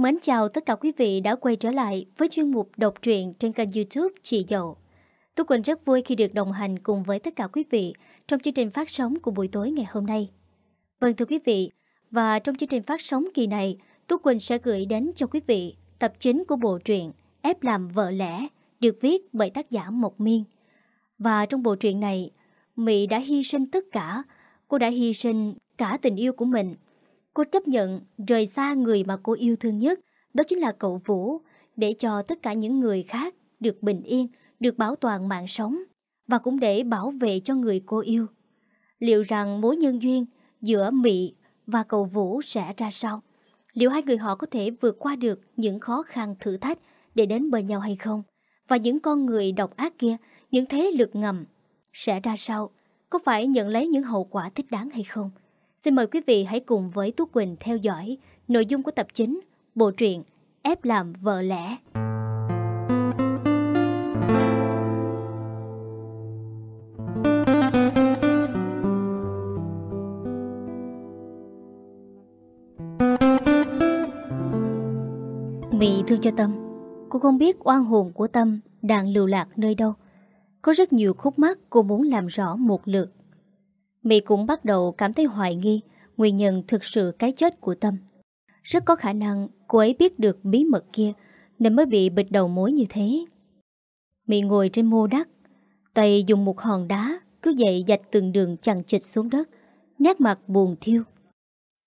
Mến chào tất cả quý vị đã quay trở lại với chuyên mục đọc truyện trên kênh youtube Chị Dậu. Tú Quỳnh rất vui khi được đồng hành cùng với tất cả quý vị trong chương trình phát sóng của buổi tối ngày hôm nay. Vâng thưa quý vị, và trong chương trình phát sóng kỳ này, Tú Quỳnh sẽ gửi đến cho quý vị tập chính của bộ truyện Ép làm vợ lẽ được viết bởi tác giả Mộc Miên. Và trong bộ truyện này, Mỹ đã hy sinh tất cả, cô đã hy sinh cả tình yêu của mình Cô chấp nhận rời xa người mà cô yêu thương nhất, đó chính là cậu Vũ, để cho tất cả những người khác được bình yên, được bảo toàn mạng sống, và cũng để bảo vệ cho người cô yêu. Liệu rằng mối nhân duyên giữa Mị và cậu Vũ sẽ ra sao? Liệu hai người họ có thể vượt qua được những khó khăn thử thách để đến bên nhau hay không? Và những con người độc ác kia, những thế lực ngầm sẽ ra sao? Có phải nhận lấy những hậu quả thích đáng hay không? Xin mời quý vị hãy cùng với Tú Quỳnh theo dõi nội dung của tập chính, bộ truyện Ép làm vợ lẽ. Mị thương cho Tâm. Cô không biết oan hồn của Tâm đang lưu lạc nơi đâu. Có rất nhiều khúc mắc cô muốn làm rõ một lượt. Mỹ cũng bắt đầu cảm thấy hoài nghi nguyên nhân thực sự cái chết của Tâm. Rất có khả năng cô ấy biết được bí mật kia nên mới bị bịt đầu mối như thế. Mỹ ngồi trên mô đất, tay dùng một hòn đá cứ dậy dạch từng đường chằng chịch xuống đất, nét mặt buồn thiêu.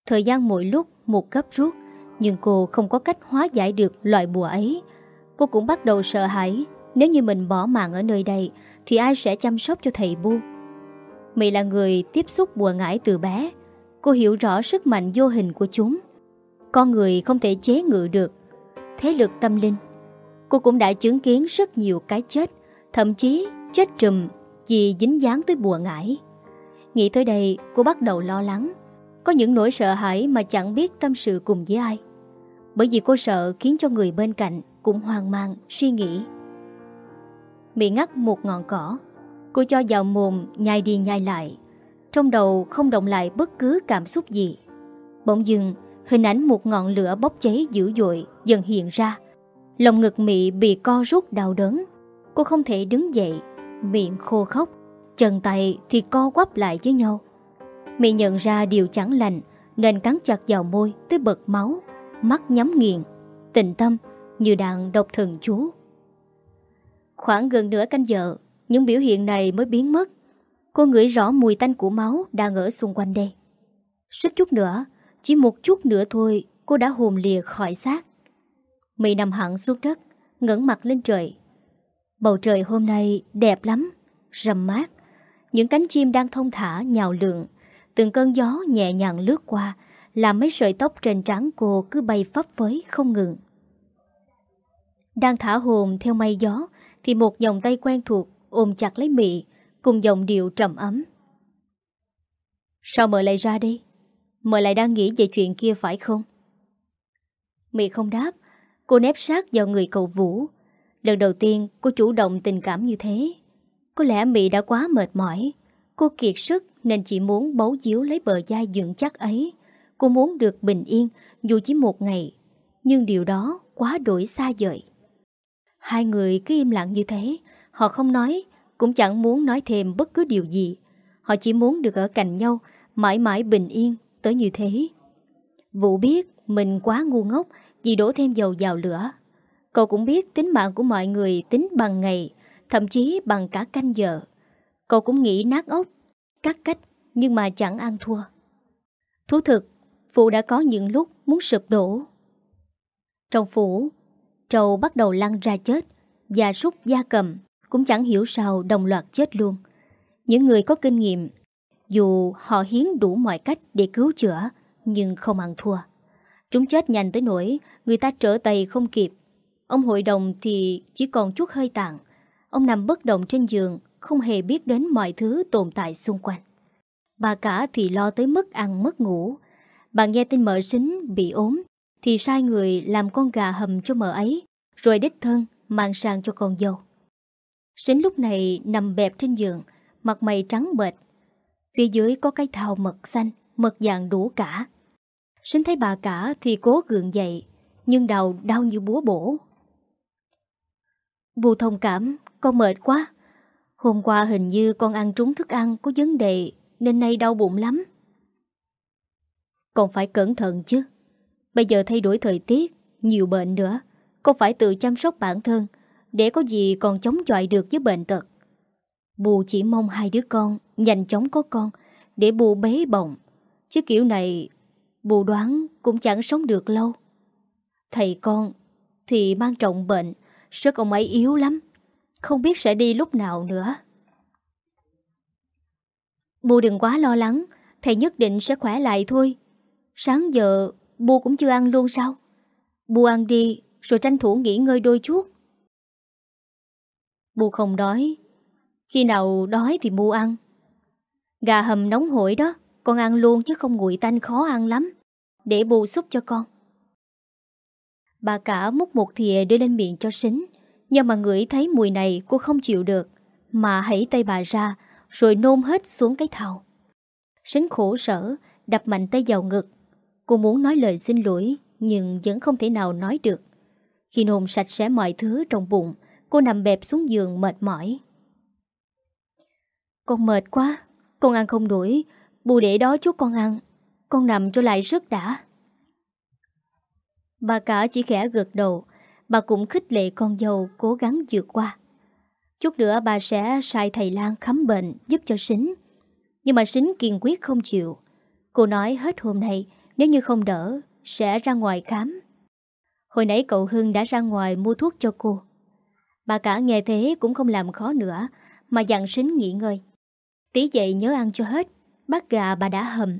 Thời gian mỗi lúc một gấp rút, nhưng cô không có cách hóa giải được loại bùa ấy. Cô cũng bắt đầu sợ hãi, nếu như mình bỏ mạng ở nơi đây thì ai sẽ chăm sóc cho thầy Bu. Mỹ là người tiếp xúc bùa ngải từ bé. Cô hiểu rõ sức mạnh vô hình của chúng. Con người không thể chế ngự được. Thế lực tâm linh. Cô cũng đã chứng kiến rất nhiều cái chết. Thậm chí chết trùm Vì dính dáng tới bùa ngải. Nghĩ tới đây cô bắt đầu lo lắng. Có những nỗi sợ hãi mà chẳng biết tâm sự cùng với ai. Bởi vì cô sợ khiến cho người bên cạnh Cũng hoang mang, suy nghĩ. Mỹ ngắt một ngọn cỏ. Cô cho vào mồm, nhai đi nhai lại. Trong đầu không động lại bất cứ cảm xúc gì. Bỗng dưng Hình ảnh một ngọn lửa bốc cháy dữ dội Dần hiện ra. Lòng ngực Mị bị co rút đau đớn. Cô không thể đứng dậy, Miệng khô khóc. Chân tay thì co quắp lại với nhau. Mị nhận ra điều chẳng lành, Nên cắn chặt vào môi tới bật máu. Mắt nhắm nghiền Tình tâm như đang độc thần chú. Khoảng gần nửa canh giờ những biểu hiện này mới biến mất. Cô ngửi rõ mùi tanh của máu Đang ở xung quanh đây. Suýt chút nữa, Chỉ một chút nữa thôi, Cô đã hồn lìa khỏi xác. Mị nằm hẳn xuống đất, ngẩng mặt lên trời. Bầu trời hôm nay đẹp lắm Rầm mát. Những cánh chim đang thông thả, nhào lượng Từng cơn gió nhẹ nhàng lướt qua, Làm mấy sợi tóc trên trán cô Cứ bay phấp phới không ngừng. Đang thả hồn theo mây gió, Thì một dòng tay quen thuộc ôm chặt lấy Mị, cùng giọng điệu trầm ấm. Sao mời lại ra đi? Mời lại đang nghĩ về chuyện kia phải không? Mị không đáp, cô nép sát vào người cậu Vũ. Lần đầu tiên cô chủ động tình cảm như thế. Có lẽ Mị đã quá mệt mỏi. Cô kiệt sức nên chỉ muốn bấu díu lấy bờ vai dựng chắc ấy. Cô muốn được bình yên dù chỉ một ngày. Nhưng điều đó quá đổi xa vời. Hai người cứ im lặng như thế Họ không nói, cũng chẳng muốn nói thêm bất cứ điều gì. Họ chỉ muốn được ở cạnh nhau, mãi mãi bình yên, tới như thế. Vũ biết mình quá ngu ngốc vì đổ thêm dầu vào lửa. Cậu cũng biết tính mạng của mọi người tính bằng ngày, thậm chí bằng cả canh giờ. Cậu cũng nghĩ nát ốc, cắt cách, nhưng mà chẳng ăn thua. Thú thực, Phụ đã có những lúc muốn sụp đổ. Trong phủ, trầu bắt đầu lăn ra chết, gia súc gia cầm cũng chẳng hiểu sao đồng loạt chết luôn. Những người có kinh nghiệm, dù họ hiến đủ mọi cách để cứu chữa, nhưng không ăn thua. Chúng chết nhanh tới nỗi người ta trở tay không kịp. Ông hội đồng thì chỉ còn chút hơi tàn. Ông nằm bất động trên giường, không hề biết đến mọi thứ tồn tại xung quanh. Bà cả thì lo tới mất ăn mất ngủ. Bà nghe tin mợ sính bị ốm, thì sai người làm con gà hầm cho mợ ấy, rồi đích thân mang sang cho con dâu. Sính lúc này nằm bẹp trên giường, mặt mày trắng bệch. Phía dưới có cái thao mật xanh, mật dạng đủ cả. Sính thấy bà cả thì cố gượng dậy, Nhưng đầu đau như búa bổ. Bù thông cảm Con mệt quá. Hôm qua hình như con ăn trúng thức ăn Có vấn đề Nên nay đau bụng lắm. Con phải cẩn thận chứ. Bây giờ thay đổi thời tiết Nhiều bệnh nữa. Con phải tự chăm sóc bản thân. Để có gì còn chống chọi được với bệnh tật. Bù chỉ mong hai đứa con Nhanh chóng có con, Để bù bế bồng Chứ kiểu này, Bù đoán cũng chẳng sống được lâu. Thầy con Thì mang trọng bệnh, Sức ông ấy yếu lắm, Không biết sẽ đi lúc nào nữa. Bù đừng quá lo lắng, Thầy nhất định sẽ khỏe lại thôi. Sáng giờ Bù cũng chưa ăn luôn sao? Bù ăn đi, Rồi tranh thủ nghỉ ngơi đôi chút bu không đói. Khi nào đói thì bu ăn. Gà hầm nóng hổi đó, Con ăn luôn chứ không nguội tanh khó ăn lắm. Để bù xúc cho con. Bà cả múc một thìa đưa lên miệng cho xính. Nhưng mà ngửi thấy mùi này, cô không chịu được. Mà hãy tay bà ra, Rồi nôn hết xuống cái thau xính khổ sở, Đập mạnh tay vào ngực. Cô muốn nói lời xin lỗi, Nhưng vẫn không thể nào nói được. Khi nôn sạch sẽ mọi thứ trong bụng Cô nằm bẹp xuống giường, mệt mỏi. Con mệt quá, Con ăn không đuổi Bù để đó chút con ăn. Con nằm cho lại sức đã. Bà cả chỉ khẽ gật đầu. Bà cũng khích lệ con dâu cố gắng vượt qua. Chút nữa bà sẽ sai thầy Lan khám bệnh giúp cho Sính. Nhưng mà Sính kiên quyết không chịu. Cô nói hết hôm nay, Nếu như không đỡ, Sẽ ra ngoài khám. Hồi nãy cậu Hưng đã ra ngoài mua thuốc cho cô. Bà cả nghe thế cũng không làm khó nữa, Mà dặn Sính nghỉ ngơi. Tí dậy nhớ ăn cho hết, Bát gà bà đã hầm.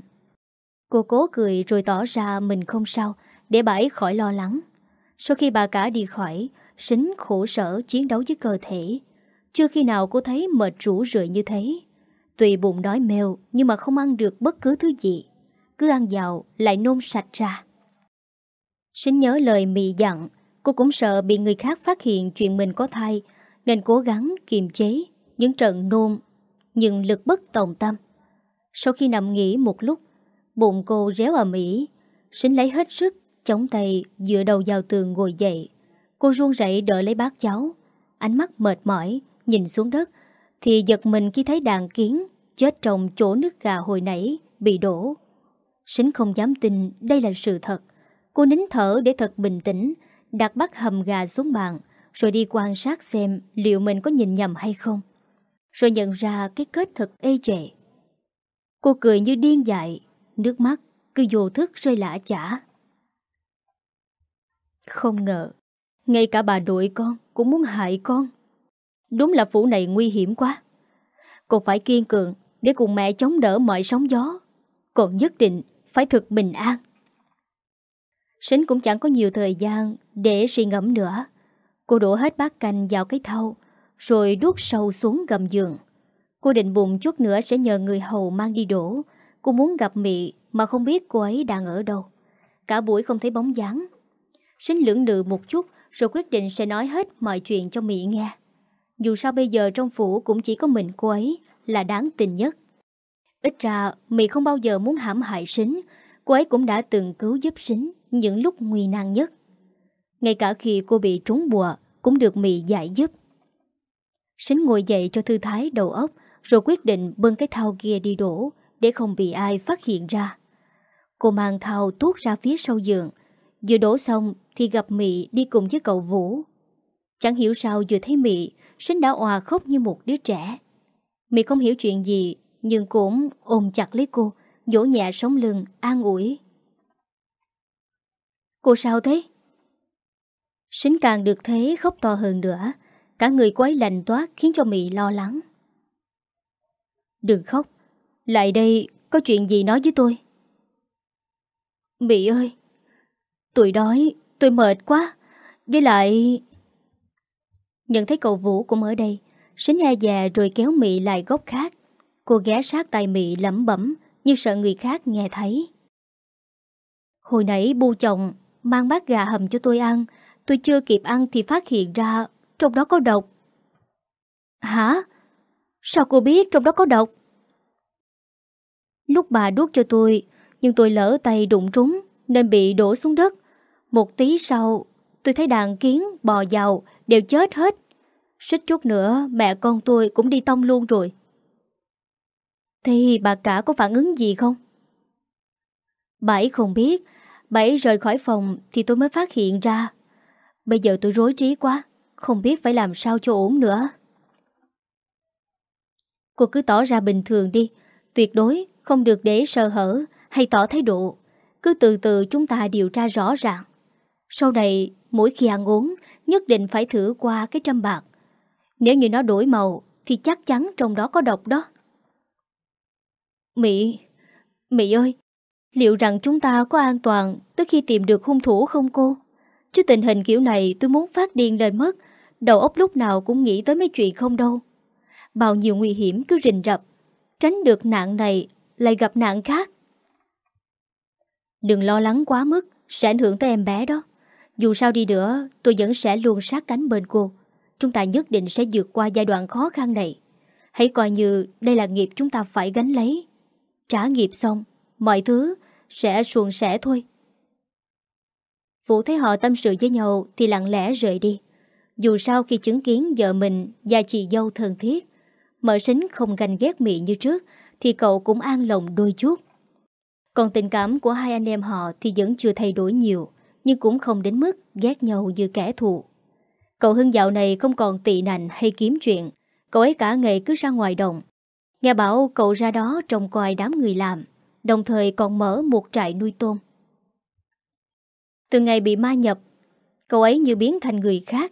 Cô cố cười rồi tỏ ra mình không sao, Để bà ấy khỏi lo lắng. Sau khi bà cả đi khỏi, Sính khổ sở chiến đấu với cơ thể. Chưa khi nào cô thấy mệt rũ rượi như thế. Tùy bụng đói mèo Nhưng mà không ăn được bất cứ thứ gì. Cứ ăn vào, lại nôn sạch ra. Sính nhớ lời mị dặn Cô cũng sợ bị người khác phát hiện chuyện mình có thai, Nên cố gắng kiềm chế Những trận nôn Nhưng lực bất tòng tâm. Sau khi nằm nghỉ một lúc, Bụng cô réo ở Mỹ Sính lấy hết sức, Chống tay dựa đầu vào tường ngồi dậy. Cô run rẩy đỡ lấy bát cháu Ánh mắt mệt mỏi Nhìn xuống đất. Thì giật mình khi thấy đàn kiến Chết trong chỗ nước gà hồi nãy Bị đổ. Sính không dám tin đây là sự thật. Cô nín thở để thật bình tĩnh Đặt bát hầm gà xuống bàn, Rồi đi quan sát xem liệu mình có nhìn nhầm hay không. Rồi nhận ra cái kết thật ê chệ Cô cười như điên dại, Nước mắt cứ vô thức rơi lã chả. Không ngờ, Ngay cả bà nội con cũng muốn hại con. Đúng là phủ này nguy hiểm quá. Cô phải kiên cường Để cùng mẹ chống đỡ mọi sóng gió. Còn nhất định phải thực bình an. Sính cũng chẳng có nhiều thời gian Để suy ngẫm nữa Cô đổ hết bát canh vào cái thau, Rồi đút sâu xuống gầm giường Cô định bụng chút nữa sẽ nhờ người hầu mang đi đổ Cô muốn gặp Mị mà không biết cô ấy đang ở đâu. Cả buổi không thấy bóng dáng. Sính lưỡng lự một chút rồi quyết định sẽ nói hết mọi chuyện cho Mị nghe. Dù sao bây giờ trong phủ cũng chỉ có mình cô ấy là đáng tình nhất. Ít ra Mị không bao giờ muốn hãm hại Sính. Cô ấy cũng đã từng cứu giúp Sính những lúc nguy nan nhất. Ngay cả khi cô bị trúng bùa cũng được Mị giải giúp. Sính ngồi dậy cho thư thái đầu óc rồi quyết định bưng cái thao kia đi đổ để không bị ai phát hiện ra. Cô mang thao tuốt ra phía sau giường. Vừa đổ xong thì gặp Mị đi cùng với cậu Vũ. Chẳng hiểu sao vừa thấy Mị, Sính đã òa khóc như một đứa trẻ. Mị không hiểu chuyện gì, nhưng cũng ôm chặt lấy cô, dỗ nhẹ sống lưng, an ủi. Cô sao thế? Sính càng được thế khóc to hơn nữa, cả người quấy lạnh toát khiến cho Mị lo lắng. Đừng khóc, lại đây có chuyện gì nói với tôi? Mỹ ơi Tôi đói Tôi mệt quá Với lại Nhận thấy cậu Vũ cũng ở đây Sính e dè rồi kéo Mỹ lại góc khác Cô ghé sát tay Mỹ lẩm bẩm như sợ người khác nghe thấy. Hồi nãy bu chồng Mang bát gà hầm cho tôi ăn Tôi chưa kịp ăn thì phát hiện ra Trong đó có độc. Hả? Sao cô biết trong đó có độc? Lúc bà đút cho tôi Nhưng tôi lỡ tay đụng trúng Nên bị đổ xuống đất. Một tí sau Tôi thấy đàn kiến, bò vào Đều chết hết. Xích chút nữa mẹ con tôi cũng đi tông luôn rồi. Thì bà cả có phản ứng gì không? bà ấy không biết. Bà ấy rời khỏi phòng Thì tôi mới phát hiện ra. Bây giờ tôi rối trí quá, Không biết phải làm sao cho ổn nữa. Cô cứ tỏ ra bình thường đi. Tuyệt đối không được để sơ hở Hay tỏ thái độ. Cứ từ từ chúng ta điều tra rõ ràng. Sau này, mỗi khi ăn uống, Nhất định phải thử qua cái trăm bạc. Nếu như nó đổi màu, Thì chắc chắn trong đó có độc đó. Mị Mị ơi, Liệu rằng chúng ta có an toàn Tới khi tìm được hung thủ không cô? Chứ tình hình kiểu này tôi muốn phát điên lên mất, Đầu óc lúc nào cũng nghĩ tới mấy chuyện không đâu. Bao nhiêu nguy hiểm cứ rình rập, Tránh được nạn này Lại gặp nạn khác. Đừng lo lắng quá mức, Sẽ ảnh hưởng tới em bé đó. Dù sao đi nữa, tôi vẫn sẽ luôn sát cánh bên cô. Chúng ta nhất định sẽ vượt qua giai đoạn khó khăn này. Hãy coi như đây là nghiệp chúng ta phải gánh lấy. Trả nghiệp xong, Mọi thứ sẽ suôn sẻ thôi. Vũ thấy họ tâm sự với nhau Thì lặng lẽ rời đi. Dù sao khi chứng kiến vợ mình Và chị dâu thân thiết Mở sính không ganh ghét mị như trước Thì cậu cũng an lòng đôi chút. Còn tình cảm của hai anh em họ Thì vẫn chưa thay đổi nhiều, Nhưng cũng không đến mức ghét nhau như kẻ thù. Cậu Hưng dạo này không còn tị nạnh hay kiếm chuyện, Cậu ấy cả ngày cứ ra ngoài đồng. Nghe bảo cậu ra đó trông coi đám người làm Đồng thời còn mở một trại nuôi tôm Từ ngày bị ma nhập Cậu ấy như biến thành người khác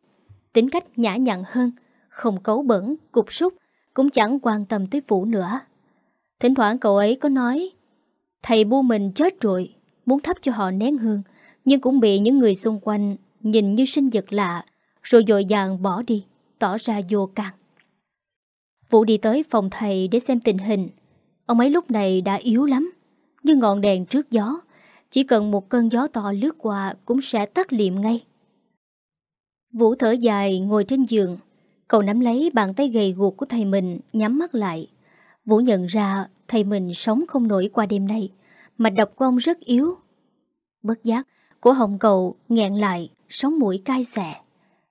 Tính cách nhã nhặn hơn Không cấu bẩn, cục súc cũng chẳng quan tâm tới Vũ nữa. Thỉnh thoảng cậu ấy có nói Thầy bu mình chết rồi, muốn thắp cho họ nén hương, nhưng cũng bị những người xung quanh nhìn như sinh vật lạ, rồi dội dàng bỏ đi, tỏ ra vô càng. Vũ đi tới phòng thầy để xem tình hình. Ông ấy lúc này đã yếu lắm, như ngọn đèn trước gió. Chỉ cần một cơn gió to lướt qua cũng sẽ tắt liệm ngay. Vũ thở dài ngồi trên giường, Cậu nắm lấy bàn tay gầy guộc của thầy mình Nhắm mắt lại Vũ nhận ra thầy mình sống không nổi qua đêm nay Mạch đập của ông rất yếu Bất giác Của hồng cậu nghẹn lại Sống mũi cay xẻ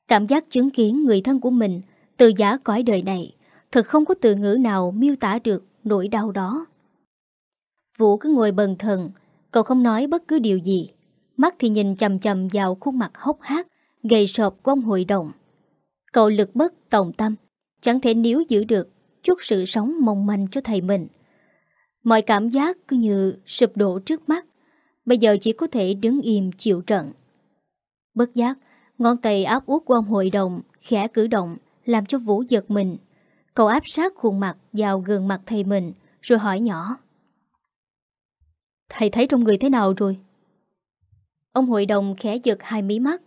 Cảm giác chứng kiến người thân của mình Từ giá cõi đời này Thật không có từ ngữ nào miêu tả được nỗi đau đó. Vũ cứ ngồi bần thần, Cậu không nói bất cứ điều gì. Mắt thì nhìn chầm chầm vào khuôn mặt hốc hác, Gầy sọp của ông hội đồng. Cậu lực bất tòng tâm, Chẳng thể níu giữ được Chút sự sống mong manh cho thầy mình. Mọi cảm giác cứ như sụp đổ trước mắt, Bây giờ chỉ có thể đứng im chịu trận. Bất giác, Ngón tay áp út của ông hội đồng Khẽ cử động, Làm cho Vũ giật mình. Cậu áp sát khuôn mặt vào gần mặt thầy mình, Rồi hỏi nhỏ Thầy thấy trong người thế nào rồi? Ông hội đồng khẽ giật hai mí mắt,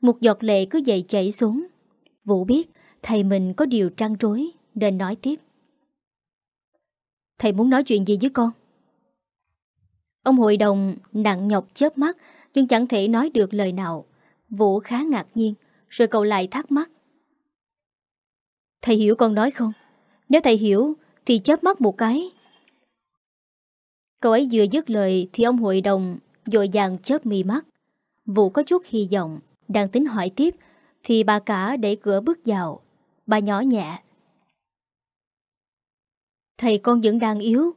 Một giọt lệ cứ dậy chảy xuống Vũ biết, thầy mình có điều trăn trối, nên nói tiếp. Thầy muốn nói chuyện gì với con? Ông hội đồng nặng nhọc chớp mắt, nhưng chẳng thể nói được lời nào. Vũ khá ngạc nhiên, rồi cậu lại thắc mắc. Thầy hiểu con nói không? Nếu thầy hiểu thì chớp mắt một cái. Cậu ấy vừa dứt lời thì ông hội đồng dội dàng chớp mi mắt. vụ có chút hy vọng, đang tính hỏi tiếp thì bà cả đẩy cửa bước vào Bà nhỏ nhẹ Thầy con vẫn đang yếu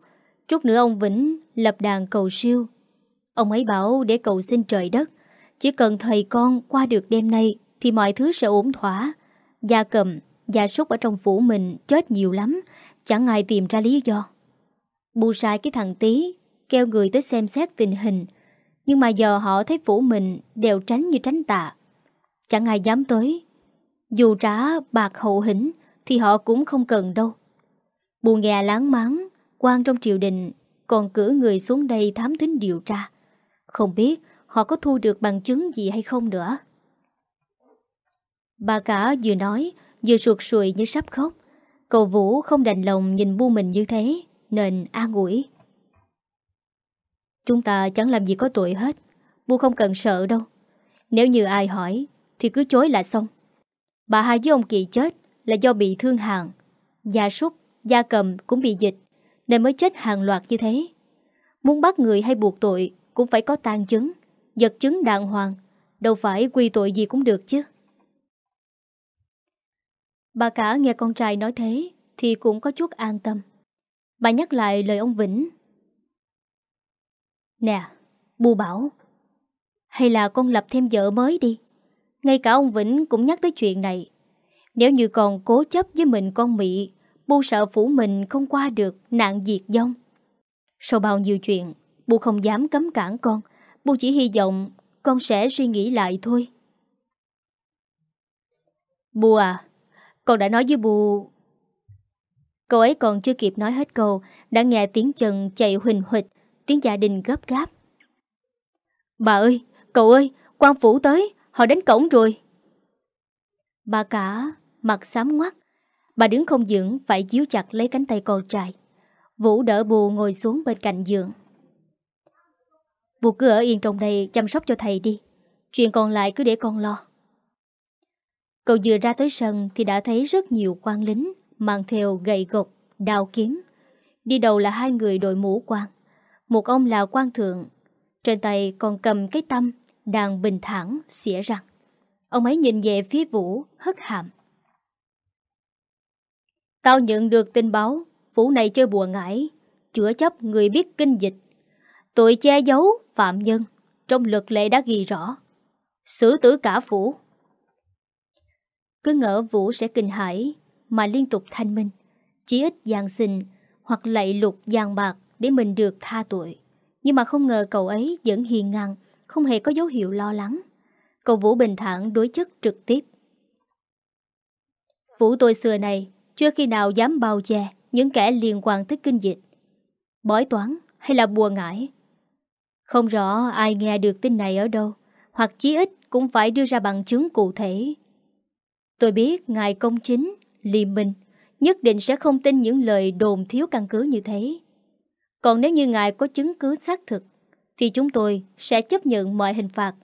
Chút nữa ông Vĩnh lập đàn cầu siêu Ông ấy bảo để cầu xin trời đất Chỉ cần thầy con qua được đêm nay Thì mọi thứ sẽ ổn thỏa Gia cầm, gia súc ở trong phủ mình Chết nhiều lắm, Chẳng ai tìm ra lý do. Bù sai cái thằng tí Kêu người tới xem xét tình hình, Nhưng mà giờ họ thấy phủ mình Đều tránh như tránh tạ. Chẳng ai dám tới. Dù trả bạc hậu hĩnh Thì họ cũng không cần đâu. Bù nghe láng máng, quan trong triều đình Còn cử người xuống đây thám thính điều tra. Không biết Họ có thu được bằng chứng gì hay không nữa. Bà cả vừa nói Vừa ruột sùi như sắp khóc Cậu Vũ không đành lòng nhìn bu mình như thế Nên an ủi Chúng ta chẳng làm gì có tội hết Bu không cần sợ đâu Nếu như ai hỏi thì cứ chối là xong. Bà hai với ông Kỳ chết là do bị thương hàng. Gia súc, gia cầm cũng bị dịch, nên mới chết hàng loạt như thế. Muốn bắt người hay buộc tội cũng phải có tàn chứng, vật chứng đàng hoàng. Đâu phải quy tội gì cũng được chứ Bà cả nghe con trai nói thế Thì cũng có chút an tâm. Bà nhắc lại lời ông Vĩnh. Nè, Bu bảo, Hay là con lập thêm vợ mới đi. Ngay cả ông Vĩnh cũng nhắc tới chuyện này. Nếu như còn cố chấp với mình con Mị, Bu sợ phủ mình không qua được nạn diệt vong. Sau bao nhiêu chuyện, Bu không dám cấm cản con. Bu chỉ hy vọng con sẽ suy nghĩ lại thôi. Bu à con đã nói với Bu. Cậu ấy còn chưa kịp nói hết câu Đã nghe tiếng chân chạy huỳnh huỵch, Tiếng gia đình gấp gáp. Bà ơi, cậu ơi quan phủ tới, họ đến cổng rồi. Bà cả Mặt xám ngoắt Bà đứng không vững phải chiếu chặt lấy cánh tay con trai. Vũ đỡ bù ngồi xuống bên cạnh giường. Bù cứ ở yên trong đây chăm sóc cho thầy đi Chuyện còn lại cứ để con lo. Cậu vừa ra tới sân thì đã thấy rất nhiều quan lính mang theo gậy gộc, đao kiếm. Đi đầu là hai người đội mũ quan. Một ông là quan thượng, trên tay còn cầm cái tâm, đang bình thản, xỉa răng. Ông ấy nhìn về phía Vũ, hất hàm. Tao nhận được tin báo, phủ này chơi bùa ngải, chữa chấp người biết kinh dịch. Tội che giấu, phạm nhân, trong luật lệ đã ghi rõ. Xử tử cả phủ. Cứ ngỡ Vũ sẽ kinh hãi mà liên tục thanh minh, chỉ ít giang sinh hoặc lạy lục giang bạc để mình được tha tội. Nhưng mà không ngờ cậu ấy vẫn hiền ngang, không hề có dấu hiệu lo lắng. Cậu Vũ bình thản đối chất trực tiếp. vũ tôi xưa này chưa khi nào dám bao che những kẻ liên quan tới kinh dịch. Bói toán hay là bùa ngải. Không rõ ai nghe được tin này ở đâu, hoặc chí ít cũng phải đưa ra bằng chứng cụ thể. Tôi biết ngài công chính Liêm Minh nhất định sẽ không tin những lời đồn thiếu căn cứ như thế. Còn nếu như ngài có chứng cứ xác thực, thì chúng tôi sẽ chấp nhận mọi hình phạt.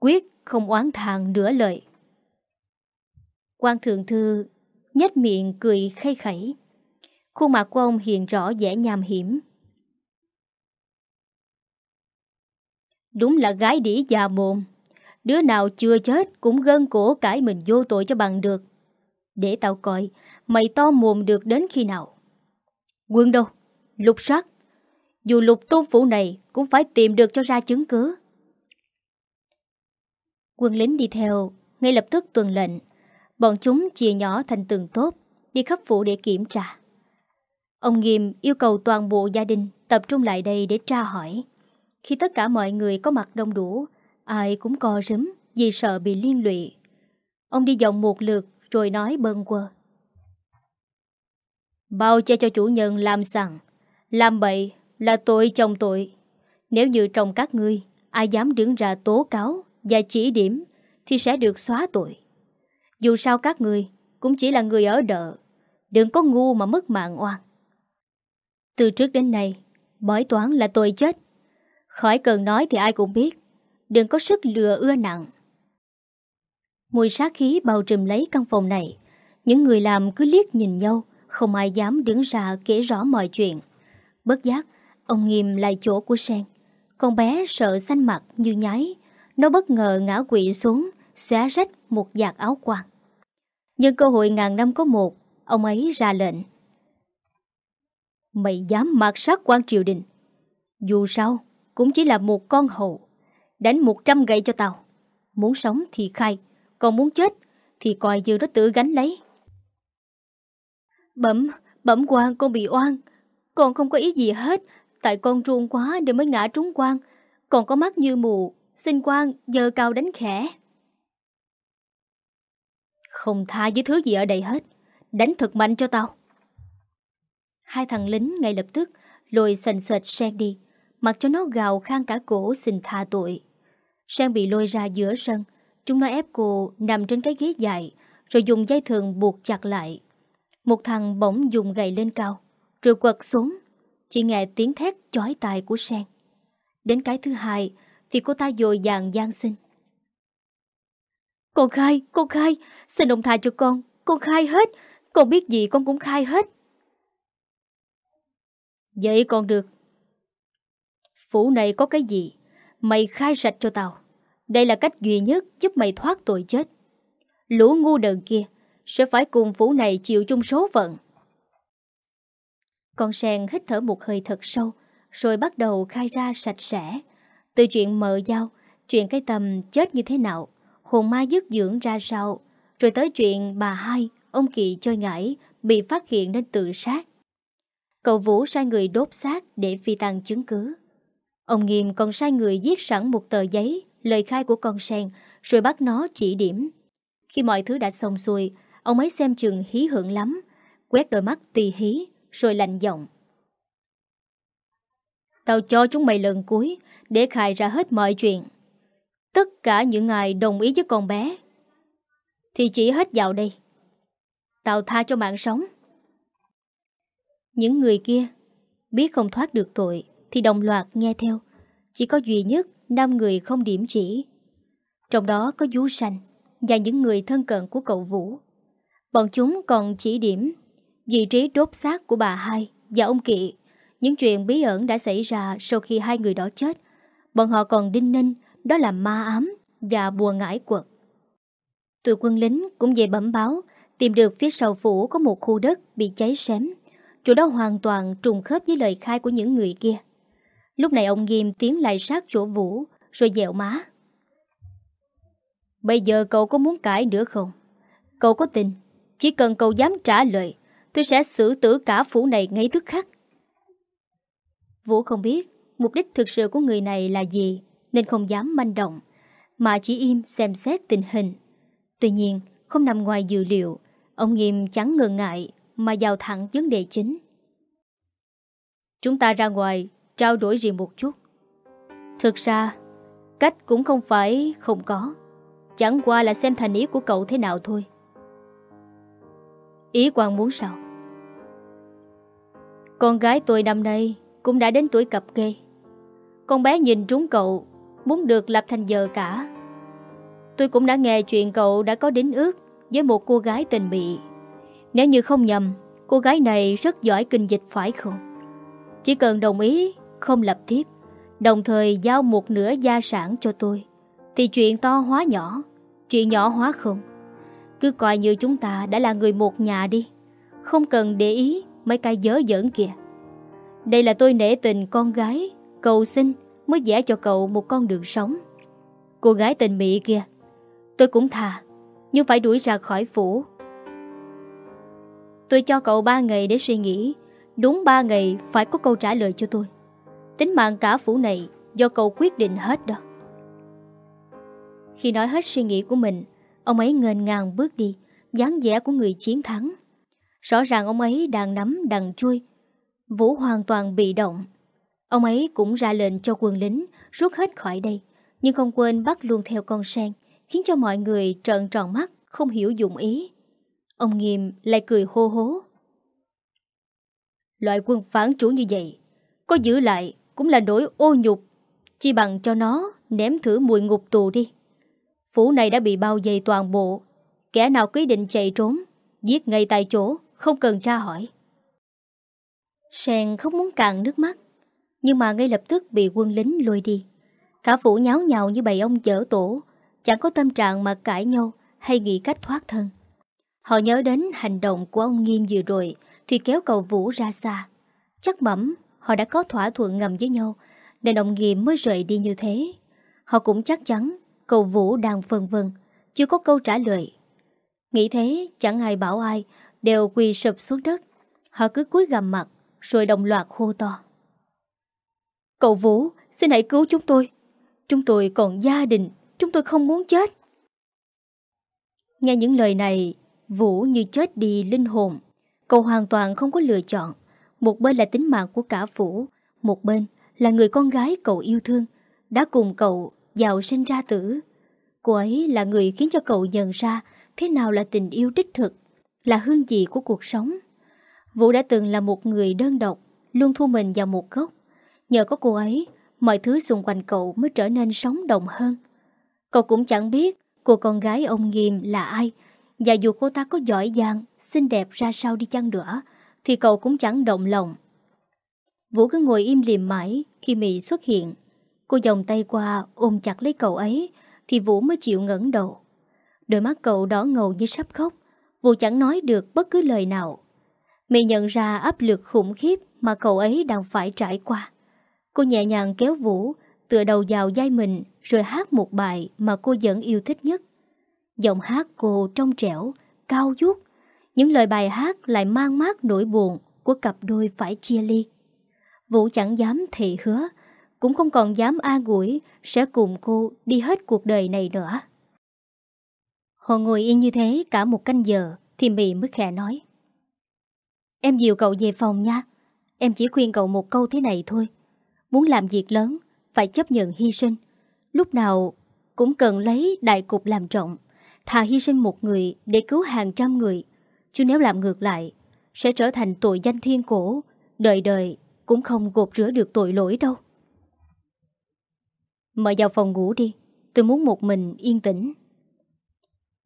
Quyết không oán thàng nửa lời. quan thượng thư nhếch miệng cười khay khẩy. Khuôn mặt của ông hiện rõ vẻ nhàm hiểm. Đúng là gái đĩ già mồm. Đứa nào chưa chết cũng gân cổ cãi mình vô tội cho bằng được. Để tao coi, Mày to mồm được đến khi nào? Quân đâu? Lục soát Dù lục tôn phủ này Cũng phải tìm được cho ra chứng cứ. Quân lính đi theo, Ngay lập tức tuần lệnh. Bọn chúng chia nhỏ thành từng tốt Đi khắp phủ để kiểm tra. Ông Nghiêm yêu cầu toàn bộ gia đình Tập trung lại đây để tra hỏi. Khi tất cả mọi người có mặt đông đủ Ai cũng co rúm Vì sợ bị liên lụy Ông đi vòng một lượt rồi nói bâng quơ. Bao che cho chủ nhân làm sẵn, làm bậy là tội chồng tội. Nếu như trong các ngươi, ai dám đứng ra tố cáo và chỉ điểm thì sẽ được xóa tội. Dù sao các ngươi cũng chỉ là người ở đợ, đừng có ngu mà mất mạng oan. Từ trước đến nay, bói toán là tội chết. Khỏi cần nói thì ai cũng biết, đừng có sức lừa ưa nặng. Mùi sát khí bao trùm lấy căn phòng này. Những người làm cứ liếc nhìn nhau, Không ai dám đứng ra kể rõ mọi chuyện. Bất giác, Ông nghiêm lại chỗ của Sen. Con bé sợ xanh mặt như nhái Nó bất ngờ ngã quỵ xuống, xé rách một giạc áo quan Nhưng cơ hội ngàn năm có một, Ông ấy ra lệnh. Mày dám mạt sát quan triều đình. Dù sao, Cũng chỉ là một con hầu. Đánh một trăm gậy cho tao Muốn sống thì khai, còn muốn chết Thì coi như nó tự gánh lấy. Bẩm Bẩm quan, con bị oan. Con không có ý gì hết, Tại con ruông quá để mới ngã trúng quan. Còn có mắt như mù, Xin quan giờ cao đánh khẽ. Không tha với thứ gì ở đây hết, Đánh thật mạnh cho tao Hai thằng lính ngay lập tức Lôi sành sệt sen đi, Mặc cho nó gào khang cả cổ xin tha tội. Sen bị lôi ra giữa sân. Chúng nó ép cô nằm trên cái ghế dài Rồi dùng dây thừng buộc chặt lại. Một thằng bỗng dùng gậy lên cao Rồi quật xuống. Chỉ nghe tiếng thét chói tai của Sen Đến cái thứ hai Thì cô ta dồi dàng gian xin Con khai, con khai Xin ông tha cho con. Con khai hết. Con biết gì con cũng khai hết. Vậy còn được. Phủ này có cái gì Mày khai sạch cho tao Đây là cách duy nhất giúp mày thoát tội chết. Lũ ngu đần kia sẽ phải cùng phủ này chịu chung số phận. Con sen hít thở một hơi thật sâu, rồi bắt đầu khai ra sạch sẽ. Từ chuyện mở giao, chuyện cái tầm chết như thế nào, hồn ma dứt dưỡng ra sao, rồi tới chuyện bà hai, ông Kỵ chơi ngải, bị phát hiện nên tự sát. Cậu Vũ sai người đốt xác để phi tăng chứng cứ. Ông Nghiêm còn sai người viết sẵn một tờ giấy, lời khai của con sen, rồi bắt nó chỉ điểm. Khi mọi thứ đã xong xuôi, ông ấy xem chừng hí hưởng lắm, quét đôi mắt tì hí, rồi lạnh giọng. Tao cho chúng mày lần cuối để khai ra hết mọi chuyện. Tất cả những ai đồng ý với con bé thì chỉ hết dạo đây. Tao tha cho mạng sống. Những người kia biết không thoát được tội thì đồng loạt nghe theo. Chỉ có duy nhất năm người không điểm chỉ. Trong đó có Vũ Sành và những người thân cận của cậu Vũ. Bọn chúng còn chỉ điểm vị trí đốt xác của bà hai và ông Kỵ. Những chuyện bí ẩn đã xảy ra sau khi hai người đó chết. Bọn họ còn đinh ninh, đó là ma ám và bùa ngải quật. Tụi quân lính cũng về bẩm báo tìm được phía sau phủ có một khu đất bị cháy xém. Chỗ đó hoàn toàn trùng khớp với lời khai của những người kia. Lúc này ông Nghiêm tiến lại sát chỗ Vũ, rồi dẹo má. Bây giờ cậu có muốn cãi nữa không? Cậu có tin, Chỉ cần cậu dám trả lời, Tôi sẽ xử tử cả phủ này ngay tức khắc Vũ không biết Mục đích thực sự của người này là gì, Nên không dám manh động, Mà chỉ im xem xét tình hình Tuy nhiên, không nằm ngoài dự liệu, Ông Nghiêm chẳng ngần ngại Mà vào thẳng vấn đề chính Chúng ta ra ngoài Trao đổi riêng một chút. Thực ra, Cách cũng không phải không có. Chẳng qua là xem thành ý của cậu thế nào thôi. Ý Quang muốn sao? Con gái tôi năm nay Cũng đã đến tuổi cập kê. Con bé nhìn trúng cậu Muốn được lập thành vợ cả. Tôi cũng đã nghe chuyện cậu đã có đến ước Với một cô gái tình bị Nếu như không nhầm, Cô gái này rất giỏi kinh dịch phải không? Chỉ cần đồng ý không lập tiếp, Đồng thời giao một nửa gia sản cho tôi. Thì chuyện to hóa nhỏ, Chuyện nhỏ hóa không. Cứ coi như chúng ta đã là người một nhà đi, Không cần để ý Mấy cái dớ dởn kìa. Đây là tôi nể tình con gái, Cầu xin mới vẽ cho cậu một con đường sống. Cô gái tình mị kia, Tôi cũng thà, Nhưng phải đuổi ra khỏi phủ. Tôi cho cậu ba ngày để suy nghĩ, Đúng ba ngày phải có câu trả lời cho tôi. Tính mạng cả phủ này Do cậu quyết định hết đó. Khi nói hết suy nghĩ của mình, Ông ấy ngền ngang bước đi, dáng vẻ của người chiến thắng. Rõ ràng ông ấy đang nắm đằng chui, Vũ hoàn toàn bị động. Ông ấy cũng ra lệnh cho quân lính Rút hết khỏi đây, Nhưng không quên bắt luôn theo con sen, Khiến cho mọi người trợn tròn mắt, Không hiểu dụng ý. Ông Nghiêm lại cười hô hố. Loại quân phản chủ như vậy, Có giữ lại cũng là nỗi ô nhục. Chỉ bằng cho nó ném thử mùi ngục tù đi. Phủ này đã bị bao dày toàn bộ. Kẻ nào quyết định chạy trốn, Giết ngay tại chỗ, Không cần tra hỏi. Sèn không muốn cạn nước mắt, Nhưng mà ngay lập tức bị quân lính lôi đi. Cả phủ nháo nhào như bầy ông chở tổ, Chẳng có tâm trạng mà cãi nhau Hay nghĩ cách thoát thân. Họ nhớ đến hành động của ông Nghiêm vừa rồi, Thì kéo cầu Vũ ra xa. Chắc mẩm họ đã có thỏa thuận ngầm với nhau, Nên ông Nghiêm mới rời đi như thế. Họ cũng chắc chắn Cầu Vũ đang phân vân, Chưa có câu trả lời. Nghĩ thế, chẳng ai bảo ai, Đều quỳ sụp xuống đất. Họ cứ cúi gầm mặt, Rồi đồng loạt hô to. Cậu Vũ, xin hãy cứu chúng tôi. Chúng tôi còn gia đình, Chúng tôi không muốn chết. Nghe những lời này, Vũ như chết đi linh hồn. Cậu hoàn toàn không có lựa chọn. Một bên là tính mạng của cả phủ, Một bên là người con gái cậu yêu thương, Đã cùng cậu giàu sinh ra tử. Cô ấy là người khiến cho cậu nhận ra Thế nào là tình yêu đích thực, Là hương vị của cuộc sống. Vũ đã từng là một người đơn độc, Luôn thu mình vào một góc. Nhờ có cô ấy, Mọi thứ xung quanh cậu mới trở nên sống động hơn. Cậu cũng chẳng biết Cô con gái ông Nghiêm là ai, Và dù cô ta có giỏi giang, Xinh đẹp ra sao đi chăng nữa thì cậu cũng chẳng động lòng. Vũ cứ ngồi im liềm mãi Khi Mỹ xuất hiện. Cô vòng tay qua ôm chặt lấy cậu ấy, Thì Vũ mới chịu ngẩng đầu. Đôi mắt cậu đỏ ngầu như sắp khóc, Vũ chẳng nói được bất cứ lời nào. Mỹ nhận ra áp lực khủng khiếp Mà cậu ấy đang phải trải qua. Cô nhẹ nhàng kéo Vũ, Tựa đầu vào vai mình Rồi hát một bài mà cô vẫn yêu thích nhất. Giọng hát cô trong trẻo, Cao vút những lời bài hát lại mang mát nỗi buồn Của cặp đôi phải chia ly. Vũ chẳng dám thị hứa, Cũng không còn dám an ủi Sẽ cùng cô đi hết cuộc đời này nữa. Họ ngồi yên như thế cả một canh giờ Thì Mị mới khẽ nói. Em dìu cậu về phòng nha. Em chỉ khuyên cậu một câu thế này thôi. Muốn làm việc lớn, Phải chấp nhận hy sinh. Lúc nào cũng cần lấy đại cục làm trọng, Thà hy sinh một người Để cứu hàng trăm người. Chứ nếu làm ngược lại, Sẽ trở thành tội danh thiên cổ. Đời đời cũng không gột rửa được tội lỗi đâu. Mời vào phòng ngủ đi, Tôi muốn một mình yên tĩnh.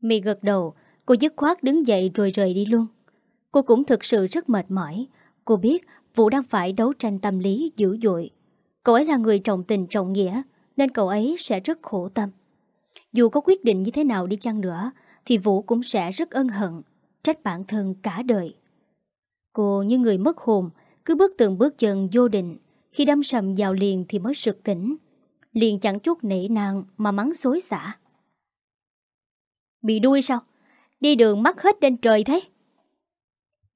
Mì gật đầu, Cô dứt khoát đứng dậy rồi rời đi luôn. Cô cũng thực sự rất mệt mỏi. Cô biết Vũ đang phải đấu tranh tâm lý dữ dội. Cậu ấy là người trọng tình trọng nghĩa, Nên cậu ấy sẽ rất khổ tâm. Dù có quyết định như thế nào đi chăng nữa, Thì Vũ cũng sẽ rất ân hận. Trách bản thân cả đời. Cô như người mất hồn, Cứ bước từng bước chân vô định. Khi đâm sầm vào liền thì mới sực tỉnh. Liền chẳng chút nể nang Mà mắng xối xả. Bị đuôi sao? Đi đường mắt hết trên trời thế?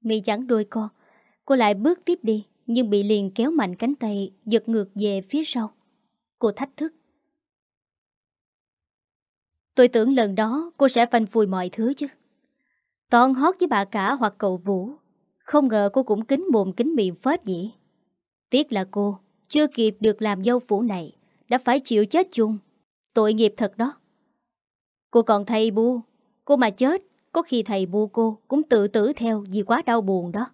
Mi chẳng đôi co Cô lại bước tiếp đi, Nhưng bị liền kéo mạnh cánh tay, Giật ngược về phía sau. Cô thách thức. Tôi tưởng lần đó cô sẽ phanh phui mọi thứ chứ. Toàn hót với bà cả hoặc cậu Vũ. Không ngờ cô cũng kính mồm kính miệng phết gì Tiếc là cô Chưa kịp được làm dâu phủ này, Đã phải chịu chết chung. Tội nghiệp thật đó. Cô còn thầy bu. Cô mà chết, Có khi thầy bu cô cũng tự tử theo Vì quá đau buồn đó.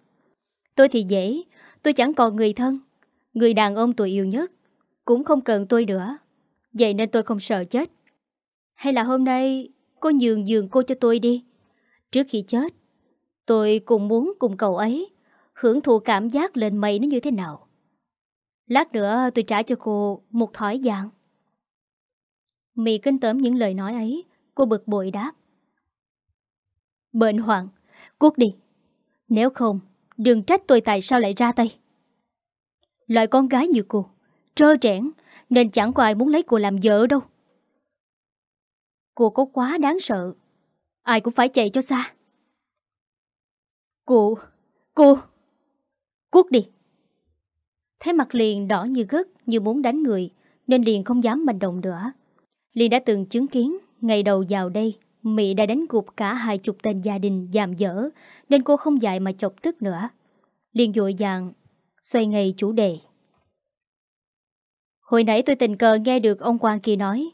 Tôi thì dễ, Tôi chẳng còn người thân. Người đàn ông tôi yêu nhất, Cũng không cần tôi nữa. Vậy nên tôi không sợ chết. Hay là hôm nay Cô nhường giường cô cho tôi đi. Trước khi chết. Tôi cũng muốn cùng cậu ấy Hưởng thụ cảm giác lên mây nó như thế nào. Lát nữa tôi trả cho cô Một thỏi vàng. Mì kinh tởm những lời nói ấy, Cô bực bội đáp. Bệnh hoạn Cút đi. Nếu không, Đừng trách tôi tại sao lại ra tay. Loại con gái như cô, Trơ trẽn, Nên chẳng có ai muốn lấy cô làm vợ đâu. Cô có quá đáng sợ. Ai cũng phải chạy cho xa. Cô Cô Cút đi. Thấy mặt liền đỏ như gất Như muốn đánh người, Nên liền không dám manh động nữa. Liền đã từng chứng kiến, Ngày đầu vào đây, Mỹ đã đánh gục cả hai chục tên gia đình giảm dở, Nên cô không dại mà chọc tức nữa. Liền dội dàng Xoay ngay chủ đề. Hồi nãy tôi tình cờ nghe được ông quan kia nói,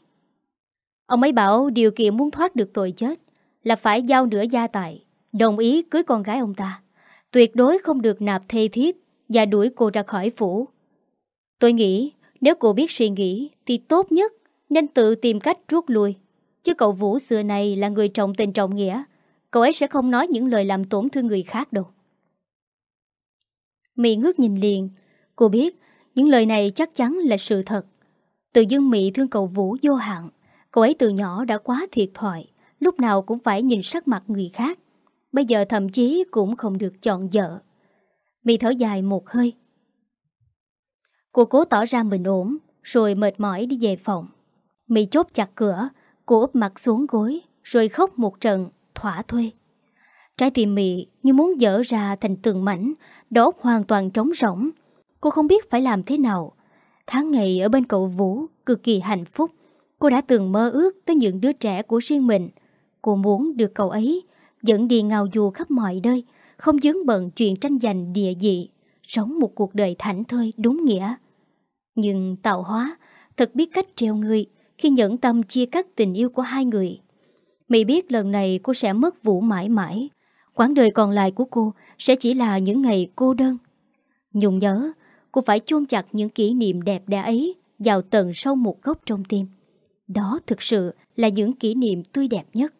Ông ấy bảo điều kiện muốn thoát được tội chết. Là phải giao nửa gia tài, Đồng ý cưới con gái ông ta. Tuyệt đối không được nạp thê thiếp Và đuổi cô ra khỏi phủ. Tôi nghĩ nếu cô biết suy nghĩ Thì tốt nhất nên tự tìm cách rút lui. Chứ cậu Vũ xưa này là người trọng tình trọng nghĩa, Cậu ấy sẽ không nói những lời làm tổn thương người khác đâu. Mị ngước nhìn liền. Cô biết những lời này chắc chắn là sự thật. Tự dưng Mị thương cậu Vũ vô hạn, Cậu ấy từ nhỏ đã quá thiệt thòi. Lúc nào cũng phải nhìn sắc mặt người khác. Bây giờ thậm chí cũng không được chọn vợ. Mị thở dài một hơi. Cô cố tỏ ra mình ổn, Rồi mệt mỏi đi về phòng. Mị chốt chặt cửa, Cô úp mặt xuống gối, Rồi khóc một trận, thỏa thuê. Trái tim mị như muốn dở ra thành từng mảnh, Đó hoàn toàn trống rỗng. Cô không biết phải làm thế nào. Tháng ngày ở bên cậu Vũ, Cực kỳ hạnh phúc. Cô đã từng mơ ước tới những đứa trẻ của riêng mình. Cô muốn được cậu ấy. Dẫn đi ngào du khắp mọi nơi Không dướng bận chuyện tranh giành địa vị, Sống một cuộc đời thảnh thơi đúng nghĩa. Nhưng tạo hóa Thật biết cách treo người Khi nhẫn tâm chia cắt tình yêu của hai người. Mỹ biết lần này cô sẽ mất Vũ mãi mãi. Quãng đời còn lại của cô Sẽ chỉ là những ngày cô đơn. Nhung nhớ Cô phải chôn chặt những kỷ niệm đẹp đẽ ấy Vào tận sâu một góc trong tim. Đó thực sự là những kỷ niệm tươi đẹp nhất.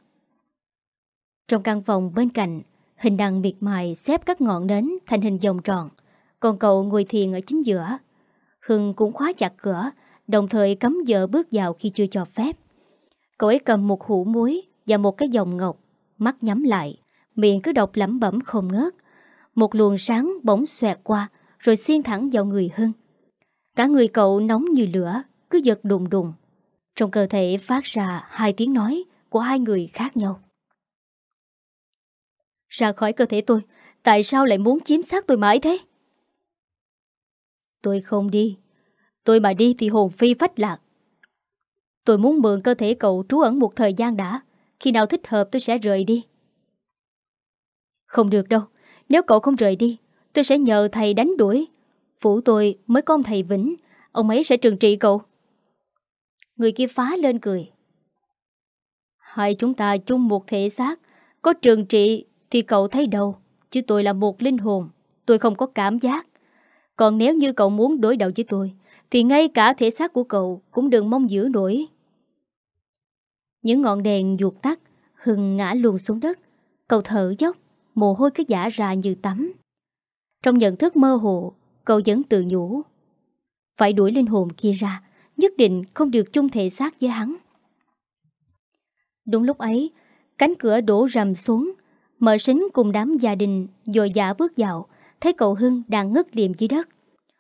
Trong căn phòng bên cạnh, Hình đăng miệt mài xếp các ngọn nến thành hình vòng tròn, Còn cậu ngồi thiền ở chính giữa. Hưng cũng khóa chặt cửa, Đồng thời cấm vợ bước vào khi chưa cho phép. Cậu ấy cầm một hũ muối Và một cái dòng ngọc, Mắt nhắm lại, Miệng cứ đọc lẩm bẩm không ngớt. Một luồng sáng bỗng xoẹt qua, Rồi xuyên thẳng vào người Hưng. Cả người cậu nóng như lửa, Cứ giật đùng đùng. Trong cơ thể phát ra hai tiếng nói Của hai người khác nhau. Ra khỏi cơ thể tôi. Tại sao lại muốn chiếm xác tôi mãi thế? Tôi không đi. Tôi mà đi thì hồn phi phách lạc. Tôi muốn mượn cơ thể cậu trú ẩn một thời gian đã. Khi nào thích hợp tôi sẽ rời đi. Không được đâu. Nếu cậu không rời đi, Tôi sẽ nhờ thầy đánh đuổi. Phủ tôi mới có ông thầy Vĩnh. Ông ấy sẽ trừng trị cậu. Người kia phá lên cười. Hai chúng ta chung một thể xác, Có trừng trị thì cậu thấy đâu? Chứ tôi là một linh hồn, Tôi không có cảm giác. Còn nếu như cậu muốn đối đầu với tôi, Thì ngay cả thể xác của cậu Cũng đừng mong giữ nổi. Những ngọn đèn ruột tắt Hừng ngã luôn xuống đất. Cậu thở dốc, Mồ hôi cứ giả ra như tắm. Trong nhận thức mơ hồ, Cậu vẫn tự nhủ, Phải đuổi linh hồn kia ra, Nhất định không được chung thể xác với hắn. Đúng lúc ấy, Cánh cửa đổ rầm xuống Mở sính cùng đám gia đình Dội dã bước vào. Thấy cậu Hưng đang ngất liệm dưới đất.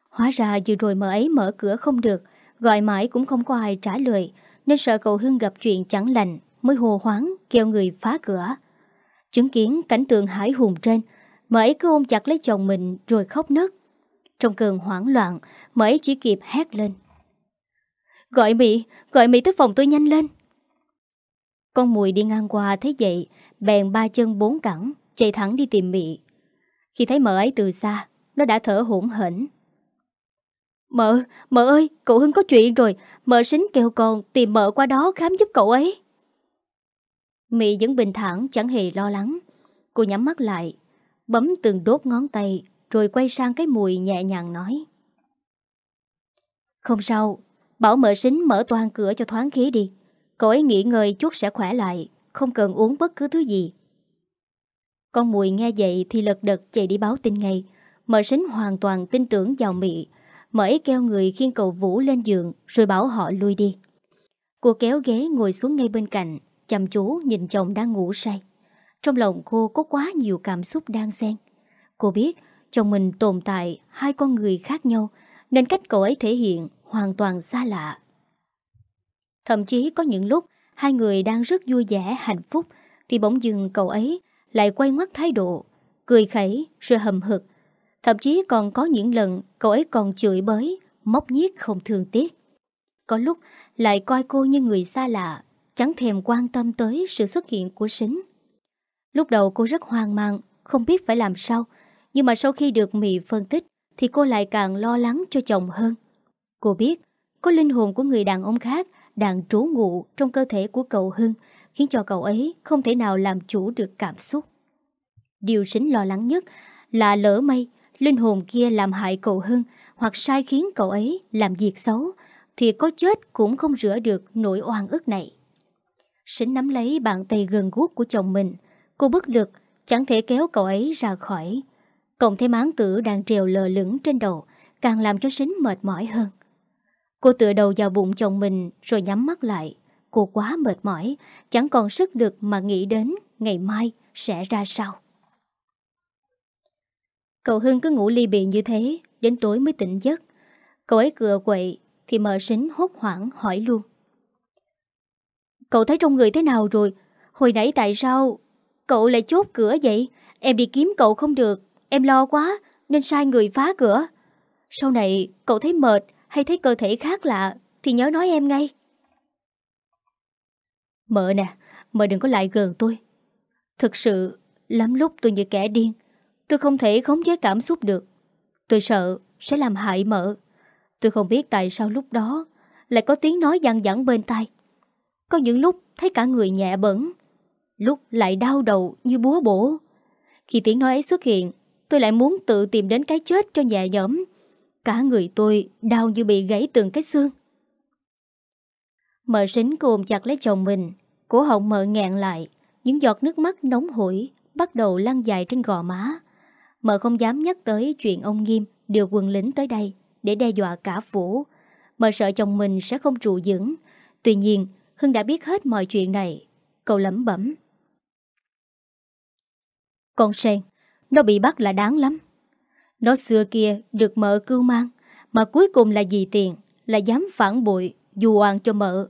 Hóa ra vừa rồi mở ấy mở cửa không được Gọi mãi cũng không có ai trả lời Nên sợ cậu Hưng gặp chuyện chẳng lành Mới hồ hoáng kêu người phá cửa. Chứng kiến cảnh tượng hải hùng trên Mở ấy cứ ôm chặt lấy chồng mình Rồi khóc nấc. Trong cơn hoảng loạn Mở ấy chỉ kịp hét lên. Gọi Mỹ, gọi Mỹ tới phòng tôi nhanh lên. Con mùi đi ngang qua thấy vậy Bèn ba chân bốn cẳng Chạy thẳng đi tìm mị. Khi thấy mợ ấy từ xa Nó đã thở hổn hển. Mợ, mợ ơi, cậu Hưng có chuyện rồi Mợ xính kêu con tìm mợ qua đó khám giúp cậu ấy. Mị vẫn bình thản chẳng hề lo lắng. Cô nhắm mắt lại Bấm từng đốt ngón tay Rồi quay sang cái mùi nhẹ nhàng nói. Không sao Bảo mợ xính mở toàn cửa cho thoáng khí đi. Cậu ấy nghỉ ngơi chút sẽ khỏe lại, Không cần uống bất cứ thứ gì. Con mùi nghe vậy thì lật đật chạy đi báo tin ngay. Mợ sính hoàn toàn tin tưởng vào Mỹ Mợ ấy kêu người khiêng cậu Vũ lên giường, Rồi bảo họ lui đi. Cô kéo ghế ngồi xuống ngay bên cạnh, Chăm chú nhìn chồng đang ngủ say. Trong lòng cô có quá nhiều cảm xúc đang xen. Cô biết chồng mình tồn tại hai con người khác nhau, Nên cách cậu ấy thể hiện hoàn toàn xa lạ. Thậm chí có những lúc hai người đang rất vui vẻ, hạnh phúc thì bỗng dừng cậu ấy lại quay ngoắt thái độ, cười khẩy rồi hầm hực. Thậm chí còn có những lần cậu ấy còn chửi bới, móc nhiếc không thương tiếc. Có lúc lại coi cô như người xa lạ, chẳng thèm quan tâm tới sự xuất hiện của Sính. Lúc đầu cô rất hoang mang, không biết phải làm sao, nhưng mà sau khi được Mị phân tích thì cô lại càng lo lắng cho chồng hơn. Cô biết, có linh hồn của người đàn ông khác đang trú ngụ trong cơ thể của cậu Hưng, khiến cho cậu ấy không thể nào làm chủ được cảm xúc. Điều sính lo lắng nhất là lỡ may linh hồn kia làm hại cậu Hưng hoặc sai khiến cậu ấy làm việc xấu, thì có chết cũng không rửa được nỗi oan ức này. Sính nắm lấy bàn tay gần guốc của chồng mình, cô bất lực, chẳng thể kéo cậu ấy ra khỏi. Cộng thêm án tử đang trèo lờ lửng trên đầu, càng làm cho Sính mệt mỏi hơn. Cô tựa đầu vào bụng chồng mình rồi nhắm mắt lại. Cô quá mệt mỏi, chẳng còn sức được mà nghĩ đến ngày mai sẽ ra sao. Cậu Hưng cứ ngủ ly bì như thế, đến tối mới tỉnh giấc. Cậu ấy cửa quậy thì mờ sính hốt hoảng hỏi luôn. Cậu thấy trong người thế nào rồi? Hồi nãy tại sao cậu lại chốt cửa vậy? Em đi kiếm cậu không được, em lo quá nên sai người phá cửa. Sau này cậu thấy mệt hay thấy cơ thể khác lạ thì nhớ nói em ngay. Mợ nè, mợ đừng có lại gần tôi. Thực sự, lắm lúc tôi như kẻ điên. Tôi không thể khống chế cảm xúc được. Tôi sợ sẽ làm hại mợ. Tôi không biết tại sao lúc đó lại có tiếng nói dằn dẳng bên tai. Có những lúc thấy cả người nhẹ bẩn, lúc lại đau đầu như búa bổ. Khi tiếng nói ấy xuất hiện, tôi lại muốn tự tìm đến cái chết cho nhẹ nhõm. Cả người tôi đau như bị gãy từng cái xương. Mợ sính ôm chặt lấy chồng mình, cổ họng mợ ngẹn lại, những giọt nước mắt nóng hổi bắt đầu lăn dài trên gò má. Mợ không dám nhắc tới chuyện ông Nghiêm điều quân lính tới đây để đe dọa cả phủ. Mợ sợ chồng mình sẽ không trụ dưỡng. Tuy nhiên, Hưng đã biết hết mọi chuyện này. Cậu lẩm bẩm. Con sen, nó bị bắt là đáng lắm. Nó xưa kia được mợ cưu mang, mà cuối cùng là gì tiền, là dám phản bội, dù oan cho mợ.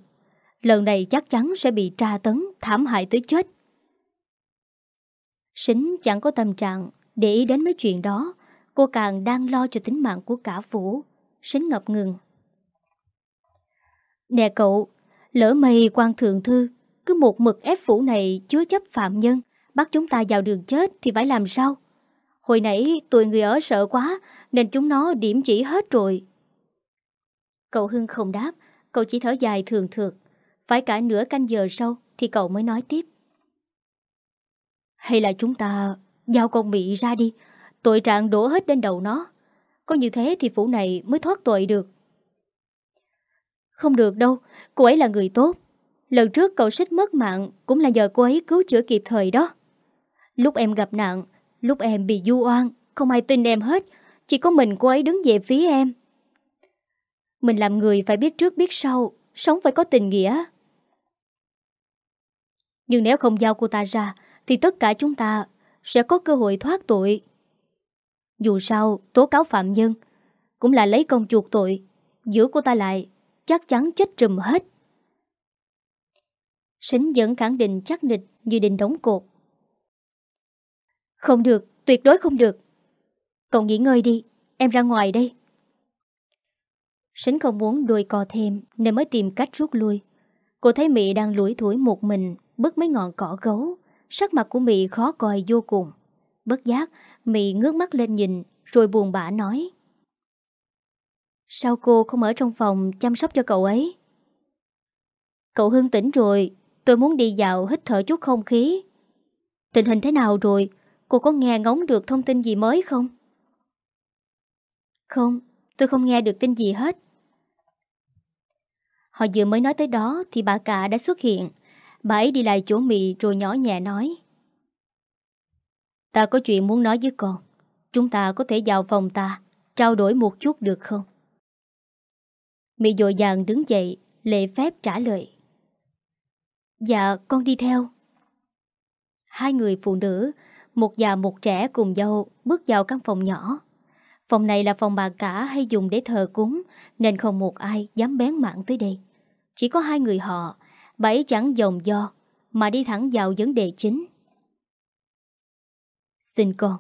Lần này chắc chắn sẽ bị tra tấn, thảm hại tới chết. Sính chẳng có tâm trạng để ý đến mấy chuyện đó, cô càng đang lo cho tính mạng của cả phủ. Sính ngập ngừng. Nè cậu, lỡ mày quan thượng thư, cứ một mực ép phủ này chứa chấp phạm nhân, bắt chúng ta vào đường chết thì phải làm sao? Hồi nãy tụi người ở sợ quá, Nên chúng nó điểm chỉ hết rồi. Cậu Hưng không đáp, Cậu chỉ thở dài thường thượt. Phải cả nửa canh giờ sau Thì cậu mới nói tiếp. Hay là chúng ta Giao con Mỹ ra đi, Tội trạng đổ hết lên đầu nó. Có như thế thì phủ này mới thoát tội được. Không được đâu, Cô ấy là người tốt. Lần trước cậu xích mất mạng Cũng là nhờ cô ấy cứu chữa kịp thời đó. Lúc em gặp nạn Lúc em bị du oan, Không ai tin em hết, Chỉ có mình cô ấy đứng về phía em. Mình làm người phải biết trước biết sau, Sống phải có tình nghĩa. Nhưng nếu không giao cô ta ra, Thì tất cả chúng ta Sẽ có cơ hội thoát tội. Dù sao, tố cáo phạm nhân Cũng là lấy công chuộc tội, Giữ cô ta lại Chắc chắn chết trùm hết. Sính vẫn khẳng định chắc nịch như định đóng cột không được, tuyệt đối không được. Cậu nghỉ ngơi đi, em ra ngoài đây. Sính không muốn đuôi co thêm nên mới tìm cách rút lui. Cô thấy Mỹ đang lủi thủi một mình bứt mấy ngọn cỏ gấu. Sắc mặt của Mỹ khó coi vô cùng. Bất giác, Mỹ ngước mắt lên nhìn rồi buồn bã nói. Sao cô không ở trong phòng chăm sóc cho cậu ấy? Cậu Hưng tỉnh rồi, tôi muốn đi dạo hít thở chút không khí. Tình hình thế nào rồi? Cô có nghe ngóng được thông tin gì mới không? Không, tôi không nghe được tin gì hết. Họ vừa mới nói tới đó thì bà cả đã xuất hiện. Bà ấy đi lại chỗ mì rồi nhỏ nhẹ nói. Ta có chuyện muốn nói với con. Chúng ta có thể vào phòng ta, trao đổi một chút được không? Mị dội dàng đứng dậy, lệ phép trả lời. Dạ, con đi theo. Hai người phụ nữ một già một trẻ cùng dâu bước vào căn phòng nhỏ. Phòng này là phòng bà cả hay dùng để thờ cúng nên không một ai dám bén mảng tới đây. Chỉ có hai người họ, bảy chẳng dòng do mà đi thẳng vào vấn đề chính. Xin con,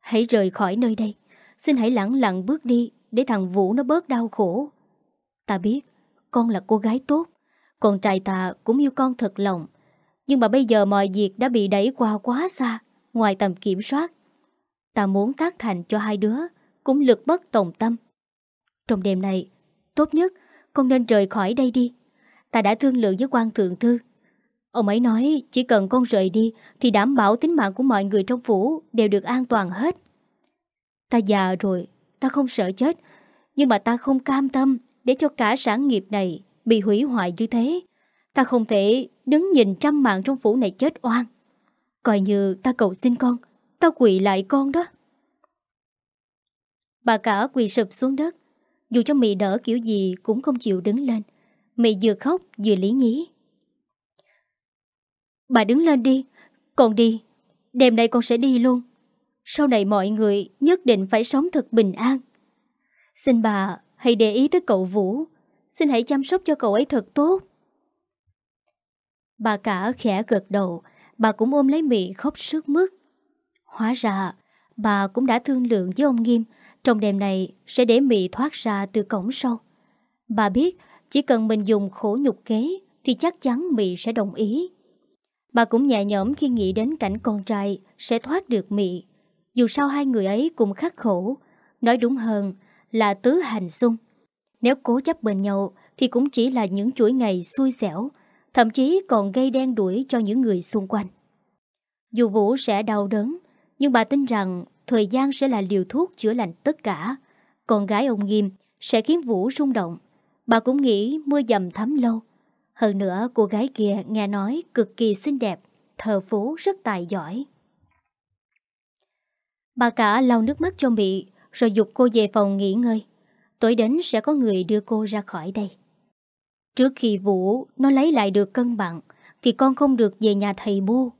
hãy rời khỏi nơi đây. Xin hãy lặng lặng bước đi để thằng Vũ nó bớt đau khổ. Ta biết con là cô gái tốt, con trai ta cũng yêu con thật lòng. Nhưng mà bây giờ mọi việc đã bị đẩy qua quá xa ngoài tầm kiểm soát. Ta muốn tác thành cho hai đứa, cũng lực bất tòng tâm. Trong đêm này, tốt nhất con nên rời khỏi đây đi. Ta đã thương lượng với quan thượng thư. Ông ấy nói chỉ cần con rời đi thì đảm bảo tính mạng của mọi người trong phủ đều được an toàn hết. Ta già rồi, ta không sợ chết, nhưng mà ta không cam tâm để cho cả sản nghiệp này bị hủy hoại như thế. Ta không thể đứng nhìn trăm mạng trong phủ này chết oan. Coi như ta cầu xin con, Ta quỳ lại con đó. Bà cả quỳ sụp xuống đất. Dù cho mị đỡ kiểu gì Cũng không chịu đứng lên. Mị vừa khóc vừa lý nhí. Bà đứng lên đi, Con đi, Đêm nay con sẽ đi luôn. Sau này mọi người nhất định phải sống thật bình an. Xin bà hãy để ý tới cậu Vũ. Xin hãy chăm sóc cho cậu ấy thật tốt. Bà cả khẽ gật đầu bà cũng ôm lấy Mỹ khóc sướt mướt. Hóa ra, bà cũng đã thương lượng với ông Nghiêm, trong đêm này sẽ để Mỹ thoát ra từ cổng sau. Bà biết chỉ cần mình dùng khổ nhục kế thì chắc chắn Mỹ sẽ đồng ý. Bà cũng nhẹ nhõm khi nghĩ đến cảnh con trai sẽ thoát được Mỹ. Dù sao hai người ấy cũng khắc khổ, nói đúng hơn là tứ hành xung. Nếu cố chấp bên nhau thì cũng chỉ là những chuỗi ngày xui xẻo, thậm chí còn gây đen đuổi cho những người xung quanh. Dù Vũ sẽ đau đớn, nhưng bà tin rằng thời gian sẽ là liều thuốc chữa lành tất cả. Con gái ông Nghiêm sẽ khiến Vũ rung động. Bà cũng nghĩ mưa dầm thấm lâu. Hơn nữa cô gái kia nghe nói cực kỳ xinh đẹp, thờ phú rất tài giỏi. Bà cả lau nước mắt cho Mỹ rồi dục cô về phòng nghỉ ngơi. Tối đến sẽ có người đưa cô ra khỏi đây. Trước khi Vũ, nó lấy lại được cân bằng, Thì con không được về nhà thầy bu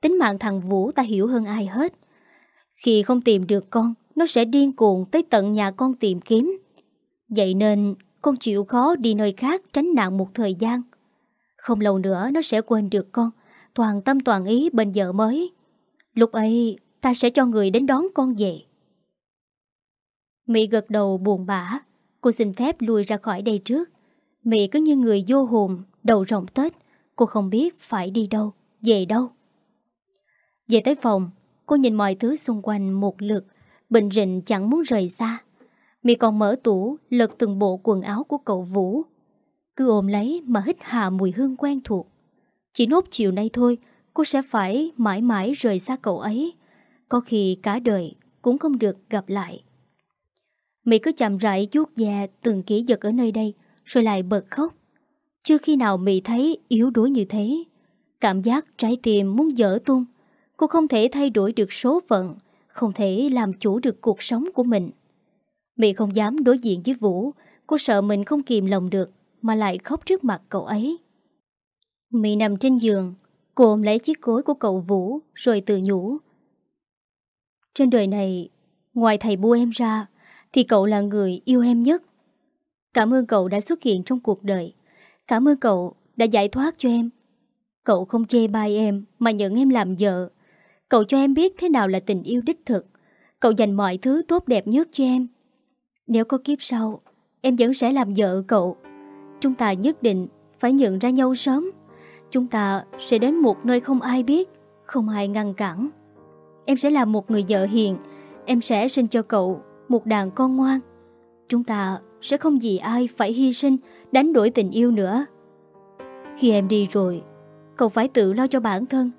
Tính mạng thằng Vũ ta hiểu hơn ai hết. Khi không tìm được con, Nó sẽ điên cuồng tới tận nhà con tìm kiếm. Vậy nên, con chịu khó đi nơi khác tránh nạn một thời gian. Không lâu nữa, nó sẽ quên được con, Toàn tâm toàn ý bên vợ mới. Lúc ấy, ta sẽ cho người đến đón con về. Mỹ gật đầu buồn bã. Cô xin phép lui ra khỏi đây trước. Mỹ cứ như người vô hồn, Đầu rộng Tết. Cô không biết phải đi đâu, Về đâu. Về tới phòng, Cô nhìn mọi thứ xung quanh một lượt. Bình rịnh chẳng muốn rời xa. Mỹ còn mở tủ, Lật từng bộ quần áo của cậu Vũ. Cứ ôm lấy mà hít hà mùi hương quen thuộc. Chỉ nốt chiều nay thôi, Cô sẽ phải mãi mãi rời xa cậu ấy. Có khi cả đời Cũng không được gặp lại. Mỹ cứ chậm rãi chuốt da từng kỹ vật ở nơi đây rồi lại bật khóc. Chưa khi nào Mỹ thấy yếu đuối như thế, Cảm giác trái tim muốn dở tung. Cô không thể thay đổi được số phận, Không thể làm chủ được cuộc sống của mình. Mỹ không dám đối diện với Vũ, Cô sợ mình không kìm lòng được Mà lại khóc trước mặt cậu ấy. Mỹ nằm trên giường, Cô ôm lấy chiếc gối của cậu Vũ Rồi tự nhủ. Trên đời này, Ngoài thầy bu em ra, thì cậu là người yêu em nhất. Cảm ơn cậu đã xuất hiện trong cuộc đời. Cảm ơn cậu đã giải thoát cho em. Cậu không chê bai em mà nhận em làm vợ. Cậu cho em biết thế nào là tình yêu đích thực. Cậu dành mọi thứ tốt đẹp nhất cho em. Nếu có kiếp sau, em vẫn sẽ làm vợ cậu. Chúng ta nhất định phải nhận ra nhau sớm. Chúng ta sẽ đến một nơi không ai biết, không ai ngăn cản. Em sẽ là một người vợ hiền. Em sẽ sinh cho cậu một đàn con ngoan. Chúng ta sẽ không vì ai phải hy sinh, đánh đổi tình yêu nữa. Khi em đi rồi, cậu phải tự lo cho bản thân.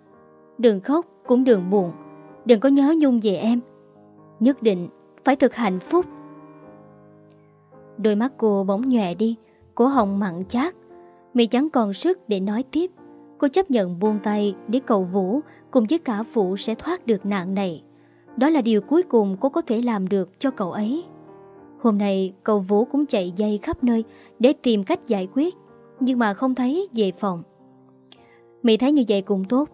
Đừng khóc cũng đừng buồn, đừng có nhớ nhung về em. Nhất định phải thực hạnh phúc. Đôi mắt cô bỗng nhòe đi, cổ họng mặn chát. Mị chẳng còn sức để nói tiếp. Cô chấp nhận buông tay để cầu Vũ cùng với cả phụ sẽ thoát được nạn này. Đó là điều cuối cùng cô có thể làm được cho cậu ấy Hôm nay cậu Vũ cũng chạy dây khắp nơi Để tìm cách giải quyết Nhưng mà không thấy về phòng. Mỹ thấy như vậy cũng tốt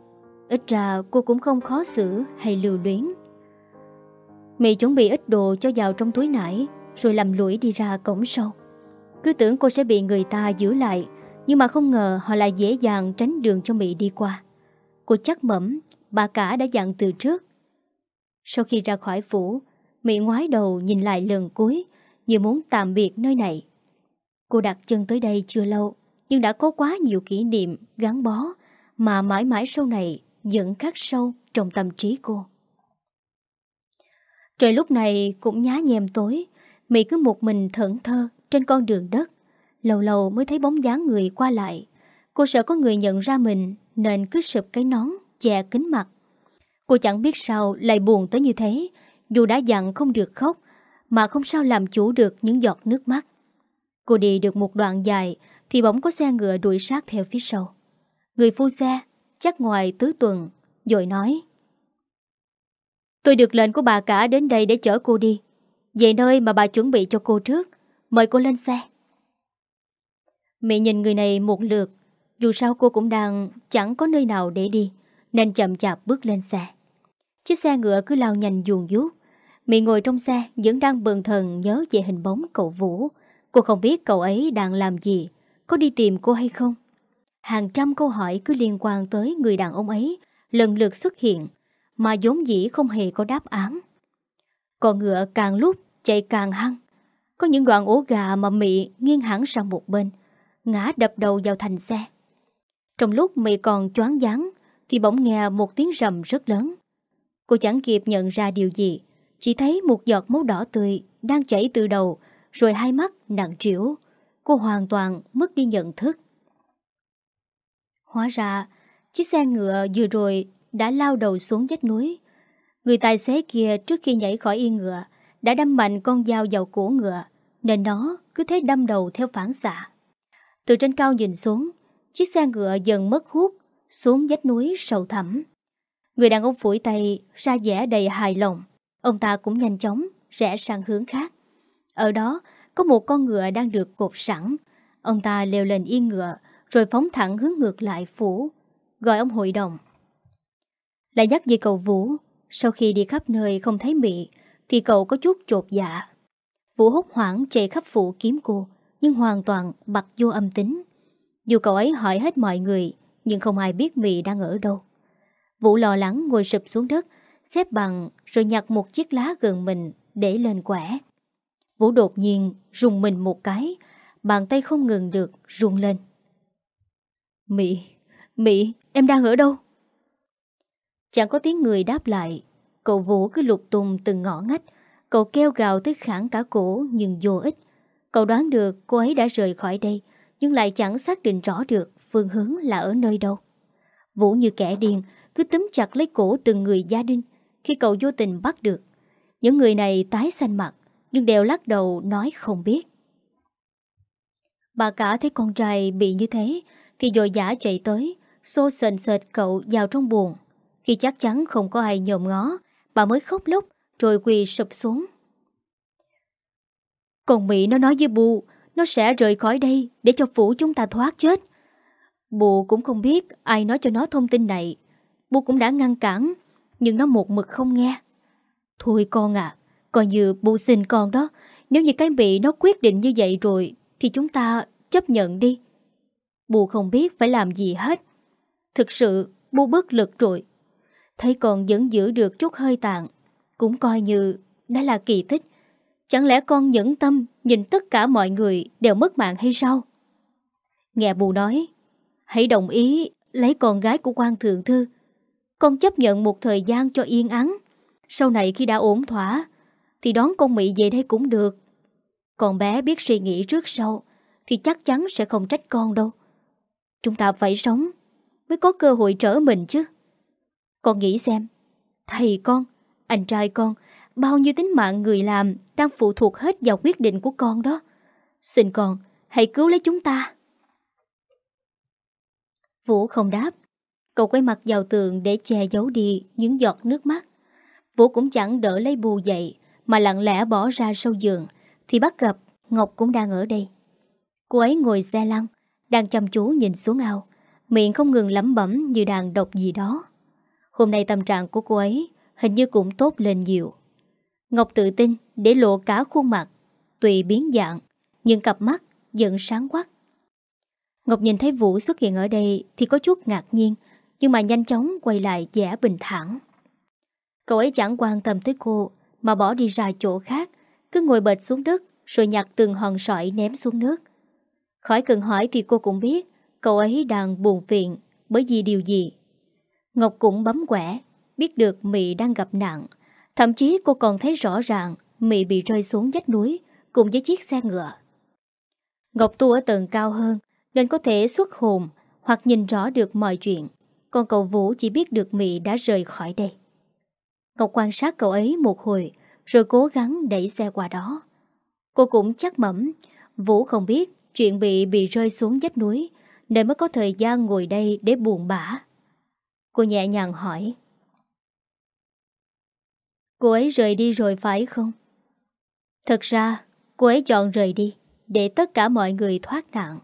Ít ra cô cũng không khó xử hay lưu luyến. Mỹ chuẩn bị ít đồ cho vào trong túi nải Rồi làm lũi đi ra cổng sâu. Cứ tưởng cô sẽ bị người ta giữ lại Nhưng mà không ngờ họ lại dễ dàng tránh đường cho Mỹ đi qua. Cô chắc mẩm Bà cả đã dặn từ trước. Sau khi ra khỏi phủ, Mỹ ngoái đầu nhìn lại lần cuối, như muốn tạm biệt nơi này. Cô đặt chân tới đây chưa lâu, nhưng đã có quá nhiều kỷ niệm gắn bó mà mãi mãi sau này vẫn khắc sâu trong tâm trí cô. Trời lúc này cũng nhá nhem tối, Mỹ cứ một mình thẫn thơ trên con đường đất. Lâu lâu mới thấy bóng dáng người qua lại. Cô sợ có người nhận ra mình nên cứ sụp cái nón, che kính mặt Cô chẳng biết sao lại buồn tới như thế Dù đã dặn không được khóc mà không sao làm chủ được những giọt nước mắt. Cô đi được một đoạn dài Thì bỗng có xe ngựa đuổi sát theo phía sau. Người phu xe, Chắc ngoài tứ tuần Rồi nói. Tôi được lệnh của bà cả đến đây để chở cô đi. Về nơi mà bà chuẩn bị cho cô trước, Mời cô lên xe. Mẹ nhìn người này một lượt. Dù sao cô cũng đang chẳng có nơi nào để đi, Nên chậm chạp bước lên xe. Chiếc xe ngựa cứ lao nhanh duồn dút Mị ngồi trong xe, vẫn đang bần thần nhớ về hình bóng cậu Vũ. Cô không biết cậu ấy đang làm gì. Có đi tìm cô hay không? Hàng trăm câu hỏi cứ liên quan tới người đàn ông ấy Lần lượt xuất hiện, Mà vốn dĩ không hề có đáp án. Con ngựa càng lúc chạy càng hăng. Có những đoạn ố gà mà Mị nghiêng hẳn sang một bên, Ngã đập đầu vào thành xe. Trong lúc Mị còn choáng váng, Thì bỗng nghe một tiếng rầm rất lớn. Cô chẳng kịp nhận ra điều gì chỉ thấy một giọt máu đỏ tươi Đang chảy từ đầu, Rồi hai mắt nặng trĩu. Cô hoàn toàn mất đi nhận thức. Hóa ra, Chiếc xe ngựa vừa rồi Đã lao đầu xuống vách núi. Người tài xế kia trước khi nhảy khỏi yên ngựa Đã đâm mạnh con dao vào cổ ngựa, Nên nó cứ thế đâm đầu theo phản xạ. Từ trên cao nhìn xuống, Chiếc xe ngựa dần mất hút Xuống vách núi sâu thẳm. Người đàn ông phủi tay, ra vẻ đầy hài lòng. Ông ta cũng nhanh chóng rẽ sang hướng khác. Ở đó, có một con ngựa đang được cột sẵn. Ông ta leo lên yên ngựa, Rồi phóng thẳng hướng ngược lại phủ, Gọi ông hội đồng. Lại nhắc về cậu Vũ. Sau khi đi khắp nơi không thấy Mị, Thì cậu có chút chột dạ. Vũ hốt hoảng chạy khắp phủ kiếm cô, Nhưng hoàn toàn bật vô âm tính. Dù cậu ấy hỏi hết mọi người, Nhưng không ai biết Mị đang ở đâu. Vũ lo lắng ngồi sụp xuống đất Xếp bằng rồi nhặt một chiếc lá gần mình Để lên quẻ. Vũ đột nhiên rùng mình một cái, Bàn tay không ngừng được run lên. Mị Mị, em đang ở đâu? Chẳng có tiếng người đáp lại, Cậu Vũ cứ lục tung từng ngõ ngách, Cậu kêu gào tới khẳng cả cổ Nhưng vô ích. Cậu đoán được cô ấy đã rời khỏi đây, Nhưng lại chẳng xác định rõ được Phương hướng là ở nơi đâu. Vũ như kẻ điên, Cứ túm chặt lấy cổ từng người gia đình khi cậu vô tình bắt được. Những người này tái xanh mặt, Nhưng đều lắc đầu nói không biết. Bà cả thấy con trai bị như thế, Thì dội giả chạy tới, Xô sền sệt cậu vào trong buồn Khi chắc chắn không có ai nhòm ngó, Bà mới khóc lóc, Rồi quỳ sụp xuống. Còn Mỹ nó nói với bù Nó sẽ rời khỏi đây Để cho phủ chúng ta thoát chết. Bù cũng không biết ai nói cho nó thông tin này. Bù cũng đã ngăn cản nhưng nó một mực không nghe. Thôi con à Coi như bù xin con đó. Nếu như cái bị nó quyết định như vậy rồi, Thì chúng ta chấp nhận đi. Bù không biết phải làm gì hết. Thực sự bù bất lực rồi. Thấy con vẫn giữ được chút hơi tàn, Cũng coi như đã là kỳ tích. Chẳng lẽ con nhẫn tâm Nhìn tất cả mọi người đều mất mạng hay sao? Nghe bù nói, Hãy đồng ý Lấy con gái của quan thượng thư. Con chấp nhận một thời gian cho yên ắng Sau này khi đã ổn thỏa Thì đón con Mỹ về đây cũng được còn bé biết suy nghĩ trước sau Thì chắc chắn sẽ không trách con đâu Chúng ta phải sống mới có cơ hội trở mình chứ. Con nghĩ xem, thầy con, anh trai con, bao nhiêu tính mạng người làm đang phụ thuộc hết vào quyết định của con đó. Xin con, hãy cứu lấy chúng ta. Vũ không đáp. Cậu quay mặt vào tường để che giấu đi những giọt nước mắt. Vũ cũng chẳng đỡ lấy bù dậy mà lặng lẽ bỏ ra sau giường thì bắt gặp Ngọc cũng đang ở đây. Cô ấy ngồi xe lăn, đang chăm chú nhìn xuống ao miệng không ngừng lẩm bẩm như đang đọc gì đó. Hôm nay tâm trạng của cô ấy hình như cũng tốt lên nhiều. Ngọc tự tin để lộ cả khuôn mặt, tùy biến dạng, nhưng cặp mắt vẫn sáng quắc. Ngọc nhìn thấy Vũ xuất hiện ở đây thì có chút ngạc nhiên, nhưng mà nhanh chóng quay lại vẻ bình thản. Cậu ấy chẳng quan tâm tới cô, mà bỏ đi ra chỗ khác, cứ ngồi bệt xuống đất rồi nhặt từng hòn sỏi ném xuống nước. Khỏi cần hỏi thì cô cũng biết Cậu ấy đang buồn phiền bởi vì điều gì. Ngọc cũng bấm quẻ, biết được Mị đang gặp nạn. Thậm chí cô còn thấy rõ ràng Mị bị rơi xuống vách núi cùng với chiếc xe ngựa. Ngọc tu ở tầng cao hơn nên có thể xuất hồn hoặc nhìn rõ được mọi chuyện. Còn cậu Vũ chỉ biết được Mị đã rời khỏi đây. Ngọc quan sát cậu ấy một hồi rồi cố gắng đẩy xe qua đó. Cô cũng chắc mẩm Vũ không biết chuyện bị bị rơi xuống dách núi nên mới có thời gian ngồi đây để buồn bã. Cô nhẹ nhàng hỏi. Cô ấy rời đi rồi phải không? Thật ra, cô ấy chọn rời đi để tất cả mọi người thoát nạn.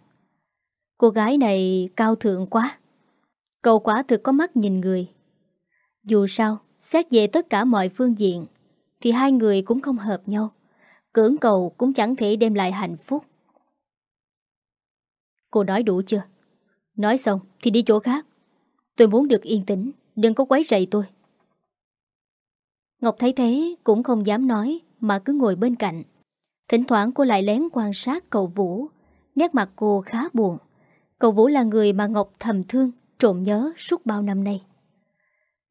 Cô gái này cao thượng quá. Cậu quả thực có mắt nhìn người. Dù sao, xét về tất cả mọi phương diện, thì hai người cũng không hợp nhau. Cưỡng cầu cũng chẳng thể đem lại hạnh phúc. Cô nói đủ chưa? Nói xong thì đi chỗ khác. Tôi muốn được yên tĩnh, đừng có quấy rầy tôi. Ngọc thấy thế cũng không dám nói mà cứ ngồi bên cạnh. Thỉnh thoảng cô lại lén quan sát cậu Vũ. Nét mặt cô khá buồn. Cậu Vũ là người mà Ngọc thầm thương, trộm nhớ suốt bao năm nay.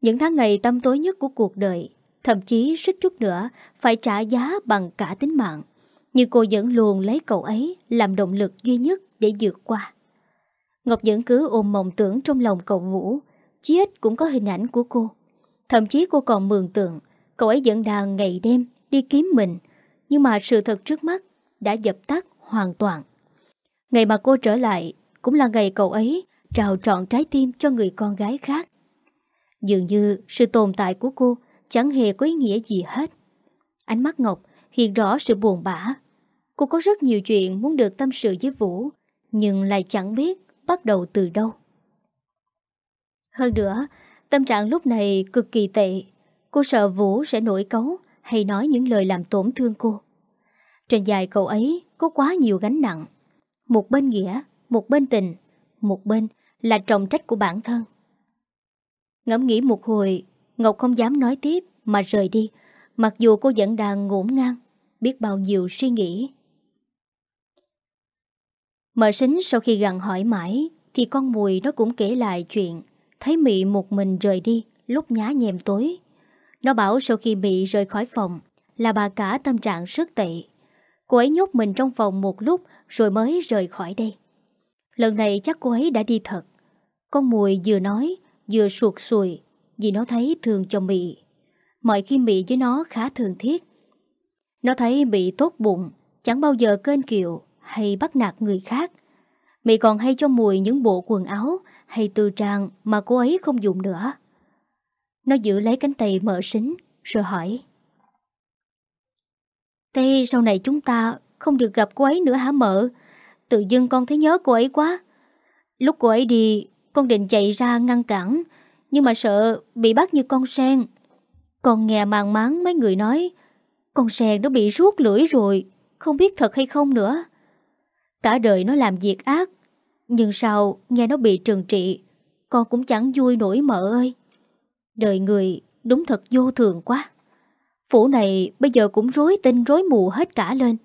Những tháng ngày tâm tối nhất của cuộc đời, thậm chí suýt chút nữa phải trả giá bằng cả tính mạng. Nhưng cô vẫn luôn lấy cậu ấy làm động lực duy nhất để vượt qua. Ngọc vẫn cứ ôm mộng tưởng trong lòng cậu Vũ Chí ít cũng có hình ảnh của cô Thậm chí cô còn mường tượng Cậu ấy vẫn đang ngày đêm đi kiếm mình Nhưng mà sự thật trước mắt Đã dập tắt hoàn toàn Ngày mà cô trở lại Cũng là ngày cậu ấy trao trọn trái tim cho người con gái khác. Dường như sự tồn tại của cô Chẳng hề có ý nghĩa gì hết. Ánh mắt Ngọc hiện rõ sự buồn bã. Cô có rất nhiều chuyện muốn được tâm sự với Vũ Nhưng lại chẳng biết bắt đầu từ đâu. Hơn nữa Tâm trạng lúc này cực kỳ tệ. Cô sợ Vũ sẽ nổi cấu Hay nói những lời làm tổn thương cô. Trên dài cậu ấy Có quá nhiều gánh nặng. Một bên nghĩa, một bên tình Một bên là trọng trách của bản thân. Ngẫm nghĩ một hồi, Ngọc không dám nói tiếp Mà rời đi, Mặc dù cô vẫn đang ngổn ngang, Biết bao nhiêu suy nghĩ. Mở sính sau khi gặn hỏi mãi, Thì con mùi nó cũng kể lại chuyện, Thấy Mị một mình rời đi, Lúc nhá nhèm tối. Nó bảo sau khi Mị rời khỏi phòng, Là bà cả tâm trạng rất tệ. Cô ấy nhốt mình trong phòng một lúc Rồi mới rời khỏi đây. Lần này chắc cô ấy đã đi thật Con mùi vừa nói, Vừa suột sùi, Vì nó thấy thường cho Mị Mọi khi Mị với nó khá thường thiết Nó thấy Mị tốt bụng, Chẳng bao giờ kênh kiệu Hay bắt nạt người khác Mị còn hay cho mùi những bộ quần áo hay tư trang mà cô ấy không dùng nữa. Nó giữ lấy cánh tay mở xính rồi hỏi. Thế sau này chúng ta không được gặp cô ấy nữa hả mợ? Tự dưng con thấy nhớ cô ấy quá. Lúc cô ấy đi, con định chạy ra ngăn cản, nhưng mà sợ bị bắt như con sen. Con nghe màng máng mấy người nói, con sen nó bị rút lưỡi rồi, không biết thật hay không nữa. Cả đời nó làm việc ác, nhưng sau nghe nó bị trừng trị Con cũng chẳng vui nổi mợ ơi Đời người đúng thật vô thường quá Phủ này bây giờ cũng rối tinh rối mù hết cả lên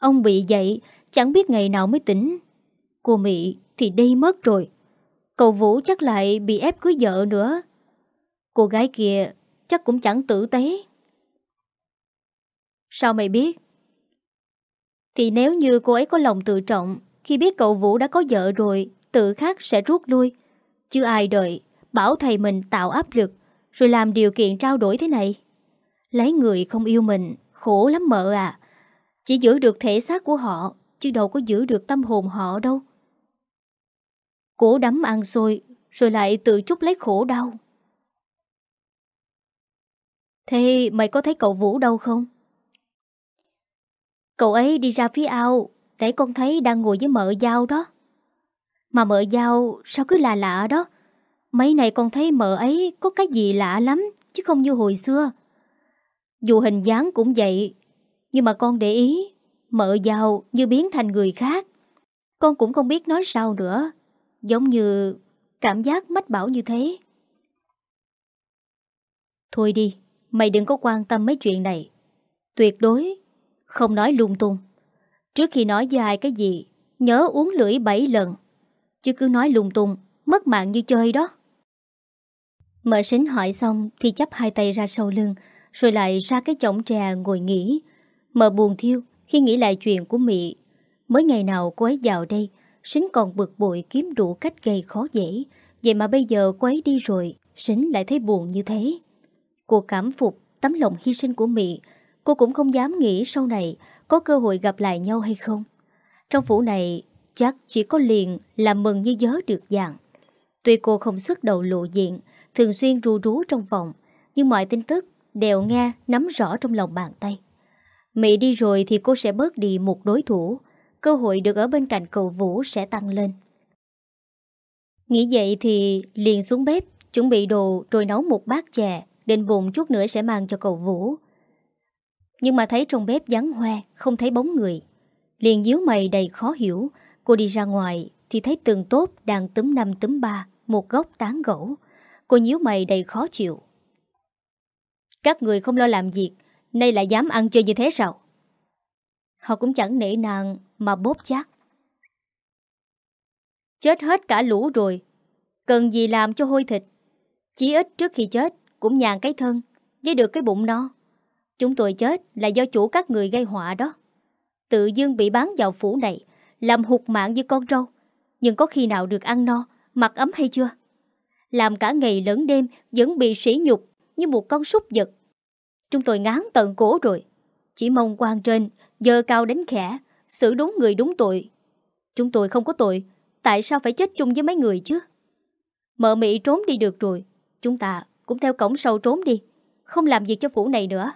Ông bị dậy, Chẳng biết ngày nào mới tỉnh. Cô Mỹ, thì đi mất rồi. Cậu Vũ chắc lại bị ép cưới vợ nữa. Cô gái kia chắc cũng chẳng tử tế. Sao mày biết? Thì nếu như cô ấy có lòng tự trọng, khi biết cậu Vũ đã có vợ rồi, Tự khắc sẽ rút lui. Chứ ai đợi, Bảo thầy mình tạo áp lực, Rồi làm điều kiện trao đổi thế này. Lấy người không yêu mình, Khổ lắm mợ à. Chỉ giữ được thể xác của họ, Chứ đâu có giữ được tâm hồn họ đâu. Cố đắm ăn xôi, Rồi lại tự chút lấy khổ đau. Thế mày có thấy cậu Vũ đâu không? Cậu ấy đi ra phía ao, để con thấy đang ngồi với mợ dao đó. Mà mợ dao sao cứ lạ lạ đó? Mấy này con thấy mợ ấy có cái gì lạ lắm, Chứ không như hồi xưa. Dù hình dáng cũng vậy nhưng mà con để ý, Mợ giàu như biến thành người khác. Con cũng không biết nói sao nữa, Giống như cảm giác mách bảo như thế. Thôi đi, Mày đừng có quan tâm mấy chuyện này. Tuyệt đối Không nói lung tung. Trước khi nói với ai cái gì, Nhớ uống lưỡi 7 lần. Chứ cứ nói lung tung, Mất mạng như chơi đó. Mở sính hỏi xong Thì chấp hai tay ra sau lưng, Rồi lại ra cái chổng trà ngồi nghỉ mờ buồn thiêu khi nghĩ lại chuyện của Mị Mới ngày nào cô ấy vào đây Sính còn bực bội kiếm đủ cách gây khó dễ Vậy mà bây giờ cô ấy đi rồi Sính lại thấy buồn như thế Cô cảm phục tấm lòng hy sinh của Mị Cô cũng không dám nghĩ sau này có cơ hội gặp lại nhau hay không. Trong phủ này, chắc chỉ có liền làm mừng như gió được dạng. Tuy cô không xuất đầu lộ diện, thường xuyên ru rú trong phòng, nhưng mọi tin tức đều nghe nắm rõ trong lòng bàn tay. Mỹ đi rồi thì cô sẽ bớt đi một đối thủ, cơ hội được ở bên cạnh cậu Vũ sẽ tăng lên. Nghĩ vậy thì liền xuống bếp, chuẩn bị đồ rồi nấu một bát chè, định bụng chút nữa sẽ mang cho cậu Vũ. Nhưng mà thấy trong bếp vắng hoe Không thấy bóng người. Liền díu mày đầy khó hiểu. Cô đi ra ngoài thì thấy tường tốt Đang túm năm túm ba Một góc tán gỗ Cô nhíu mày đầy khó chịu. Các người không lo làm việc Nay lại dám ăn chơi như thế sao Họ cũng chẳng nể nàng Mà bóp chát Chết hết cả lũ rồi Cần gì làm cho hôi thịt Chí ít trước khi chết Cũng nhàn cái thân Với được cái bụng no Chúng tôi chết là do chủ các người gây họa đó. Tự dưng bị bán vào phủ này, làm hụt mạng như con trâu. Nhưng có khi nào được ăn no, mặc ấm hay chưa? Làm cả ngày lẫn đêm vẫn bị sỉ nhục như một con súc vật. Chúng tôi ngán tận cổ rồi. Chỉ mong quan trên, giờ cao đánh khẽ, xử đúng người đúng tội. Chúng tôi không có tội, tại sao phải chết chung với mấy người chứ? Mợ Mỹ trốn đi được rồi, chúng ta cũng theo cổng sâu trốn đi, không làm việc cho phủ này nữa.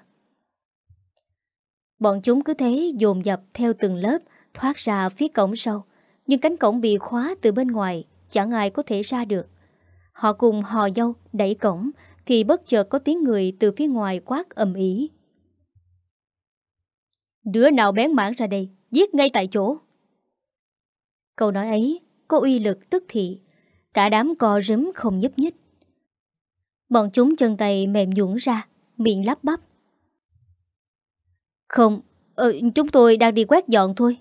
Bọn chúng cứ thế dồn dập theo từng lớp thoát ra phía cổng sau. Nhưng cánh cổng bị khóa từ bên ngoài Chẳng ai có thể ra được Họ cùng hò dâu đẩy cổng thì bất chợt có tiếng người từ phía ngoài quát ầm ĩ. Đứa nào bén mảng ra đây Giết ngay tại chỗ. Câu nói ấy có uy lực tức thị Cả đám co rúm không nhúc nhích. Bọn chúng chân tay mềm nhũn ra Miệng lắp bắp. Không ờ, Chúng tôi đang đi quét dọn thôi.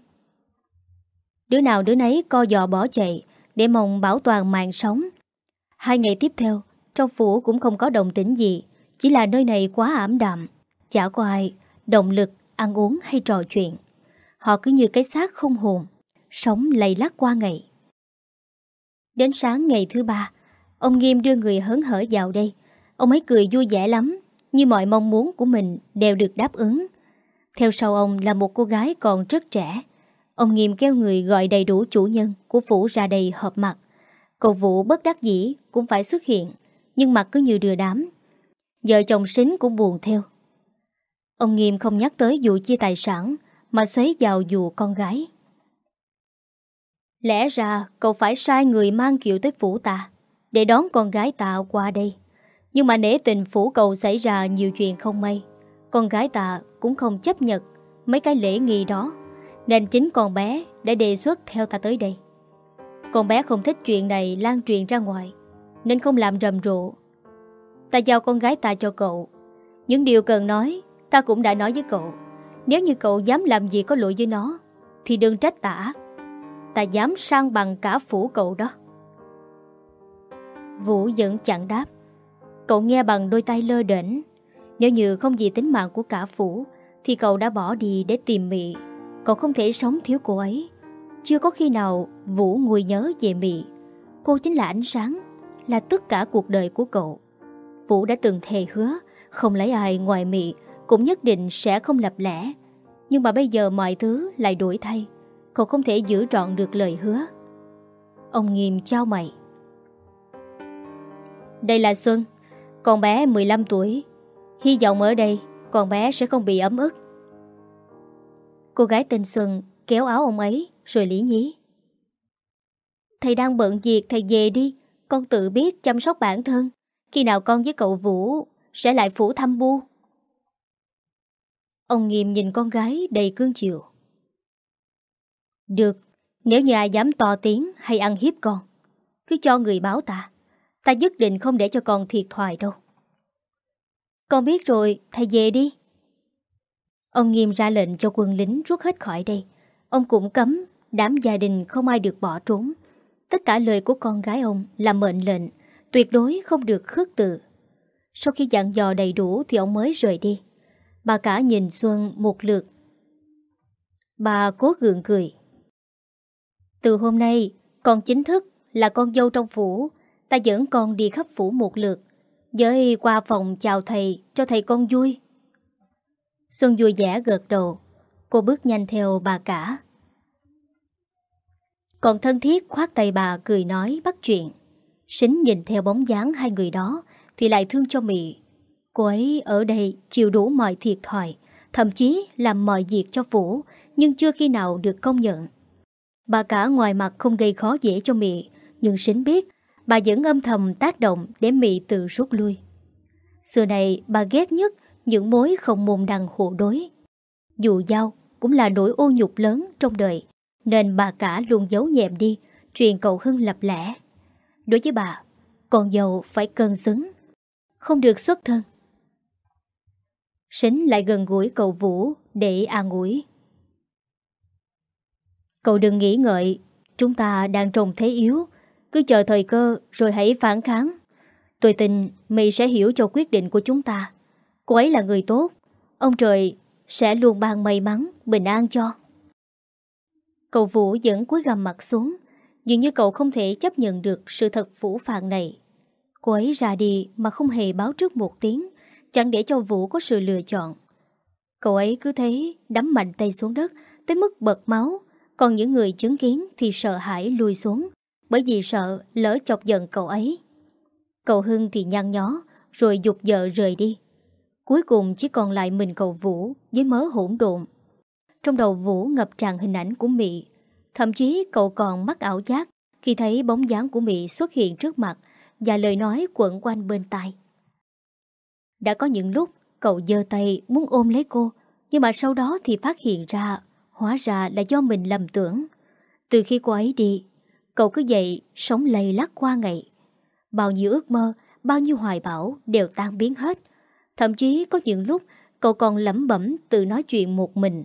Đứa nào đứa nấy co giò bỏ chạy Để mong bảo toàn mạng sống. Hai ngày tiếp theo trong phủ cũng không có đồng tĩnh gì, Chỉ là nơi này quá ảm đạm. Chả có ai động lực ăn uống hay trò chuyện. Họ cứ như cái xác không hồn, Sống lầy lắc qua ngày. Đến sáng ngày thứ ba, Ông Nghiêm đưa người hớn hở vào đây. Ông ấy cười vui vẻ lắm, Như mọi mong muốn của mình đều được đáp ứng. Theo sau ông là một cô gái còn rất trẻ. Ông Nghiêm kêu người gọi đầy đủ chủ nhân Của phủ ra đây họp mặt. Cậu Vũ bất đắc dĩ cũng phải xuất hiện. Nhưng mặt cứ như đưa đám. Vợ chồng xính cũng buồn theo. Ông Nghiêm không nhắc tới vụ chia tài sản, Mà xoáy vào vụ con gái. Lẽ ra cậu phải sai người mang kiệu tới phủ ta Để đón con gái ta qua đây. Nhưng mà nể tình phủ cậu xảy ra nhiều chuyện không may. Con gái ta cũng không chấp nhận Mấy cái lễ nghi đó, Nên chính con bé đã đề xuất theo ta tới đây. Con bé không thích chuyện này lan truyền ra ngoài. Nên không làm rầm rộ. Ta giao con gái ta cho cậu. Những điều cần nói, Ta cũng đã nói với cậu. Nếu như cậu dám làm gì có lỗi với nó, Thì đừng trách ta Ta dám sang bằng cả phủ cậu đó. Vũ vẫn chẳng đáp. Cậu nghe bằng đôi tay lơ đỉnh Nếu như không vì tính mạng của cả phủ, Thì cậu đã bỏ đi để tìm Mị. Cậu không thể sống thiếu cô ấy. Chưa có khi nào Vũ nguôi nhớ về Mị. Cô chính là ánh sáng. Là tất cả cuộc đời của cậu. Vũ đã từng thề hứa, Không lấy ai ngoài Mị, Cũng nhất định sẽ không lập lẽ. Nhưng mà bây giờ mọi thứ lại đổi thay, Cậu không thể giữ trọn được lời hứa. Ông nghiêm trao mày. Đây là Xuân, Con bé 15 tuổi. Hy vọng ở đây, Con bé sẽ không bị ấm ức. Cô gái tên Xuân kéo áo ông ấy, Rồi lý nhí. Thầy đang bận việc, thầy về đi. Con tự biết chăm sóc bản thân Khi nào con với cậu Vũ Sẽ lại phủ thăm bu Ông nghiêm nhìn con gái đầy cương chiều được, nếu như ai dám to tiếng hay ăn hiếp con, cứ cho người báo ta. Ta nhất định không để cho con thiệt thòi đâu. Con biết rồi, thầy về đi. Ông nghiêm ra lệnh cho quân lính rút hết khỏi đây. Ông cũng cấm đám gia đình không ai được bỏ trốn. Tất cả lời của con gái ông là mệnh lệnh, tuyệt đối không được khước từ. Sau khi dặn dò đầy đủ thì ông mới rời đi. Bà cả nhìn Xuân một lượt. Bà cố gượng cười. Từ hôm nay, con chính thức là con dâu trong phủ. Ta dẫn con đi khắp phủ một lượt. Với qua phòng chào thầy, cho thầy con vui. Xuân vui vẻ gật đầu. Cô bước nhanh theo bà cả. Còn thân thiết khoát tay bà cười nói bắt chuyện. Sính nhìn theo bóng dáng hai người đó thì lại thương cho Mị. Cô ấy ở đây chịu đủ mọi thiệt thòi, thậm chí làm mọi việc cho phủ, nhưng chưa khi nào được công nhận. Bà cả ngoài mặt không gây khó dễ cho Mị Nhưng sính biết Bà vẫn âm thầm tác động để Mị tự rút lui Xưa này bà ghét nhất Những mối không mồm đằng hộ đối Dù giao cũng là nỗi ô nhục lớn trong đời nên bà cả luôn giấu nhẹm đi, Truyền cậu Hưng lập lẽ. Đối với bà, Con dâu phải cân xứng, Không được xuất thân. Sính lại gần gũi cậu Vũ Để an ủi. Cậu đừng nghĩ ngợi, Chúng ta đang trồng thế yếu, Cứ chờ thời cơ rồi hãy phản kháng. Tôi tin mày sẽ hiểu cho quyết định của chúng ta. Cô ấy là người tốt, Ông trời sẽ luôn ban may mắn, Bình an cho. Cậu Vũ vẫn cúi gầm mặt xuống, Dường như cậu không thể chấp nhận được Sự thật phủ phàng này. Cô ấy ra đi mà không hề báo trước một tiếng, Chẳng để cho Vũ có sự lựa chọn. Cậu ấy cứ thế đấm mạnh tay xuống đất, Tới mức bật máu, còn những người chứng kiến thì sợ hãi lùi xuống, Bởi vì sợ lỡ chọc giận cậu ấy. Cậu Hưng thì nhăn nhó, Rồi dục vợ rời đi. Cuối cùng chỉ còn lại mình cậu Vũ Với mớ hỗn độn. Trong đầu Vũ ngập tràn hình ảnh của mỹ Thậm chí cậu còn mắc ảo giác khi thấy bóng dáng của Mỹ xuất hiện trước mặt và lời nói quẩn quanh bên tai. Đã có những lúc cậu giơ tay muốn ôm lấy cô, nhưng mà sau đó thì phát hiện ra, hóa ra là do mình lầm tưởng. Từ khi cô ấy đi, cậu cứ dậy sống lầy lắc qua ngày. Bao nhiêu ước mơ, bao nhiêu hoài bão đều tan biến hết. Thậm chí có những lúc cậu còn lẩm bẩm tự nói chuyện một mình.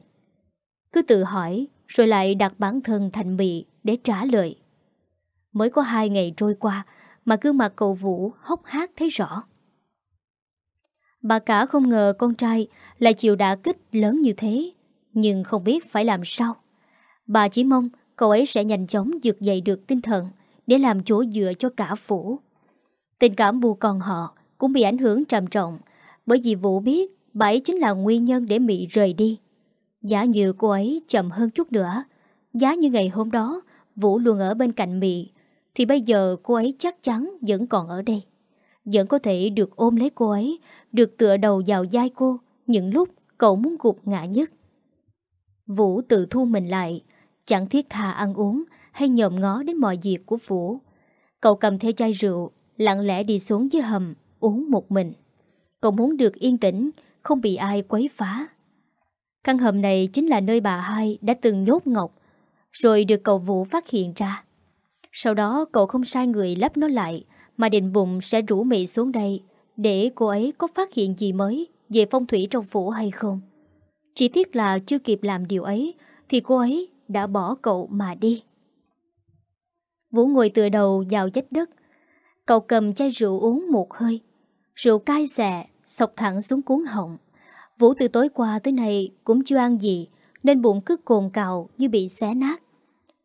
Cứ tự hỏi rồi lại đặt bản thân thành bị để trả lời. Mới có hai ngày trôi qua mà gương mặt cậu Vũ hốc hát thấy rõ. Bà cả không ngờ con trai lại chịu đả kích lớn như thế, nhưng không biết phải làm sao. Bà chỉ mong cậu ấy sẽ nhanh chóng dược dậy được tinh thần để làm chỗ dựa cho cả phủ. Tình cảm bù con họ cũng bị ảnh hưởng trầm trọng bởi vì Vũ biết bà ấy chính là nguyên nhân để Mỹ rời đi. Giá như cô ấy chậm hơn chút nữa, giá như ngày hôm đó Vũ luôn ở bên cạnh Mỹ, thì bây giờ cô ấy chắc chắn vẫn còn ở đây. Vẫn có thể được ôm lấy cô ấy, được tựa đầu vào vai cô những lúc cậu muốn gục ngã nhất. Vũ tự thu mình lại, chẳng thiết thà ăn uống hay nhòm ngó đến mọi việc của Vũ. Cậu cầm theo chai rượu, lặng lẽ đi xuống dưới hầm, uống một mình. Cậu muốn được yên tĩnh, không bị ai quấy phá. Căn hầm này chính là nơi bà hai đã từng nhốt Ngọc, rồi được cậu Vũ phát hiện ra. Sau đó cậu không sai người lắp nó lại, mà định bụng sẽ rủ Mỹ xuống đây để cô ấy có phát hiện gì mới về phong thủy trong phủ hay không. Chỉ tiếc là chưa kịp làm điều ấy thì cô ấy đã bỏ cậu mà đi. Vũ ngồi tựa đầu vào vách đất. Cậu cầm chai rượu uống một hơi. Rượu cay xè, sọc thẳng xuống cuốn họng. Vũ từ tối qua tới nay cũng chưa ăn gì, nên bụng cứ cồn cào như bị xé nát.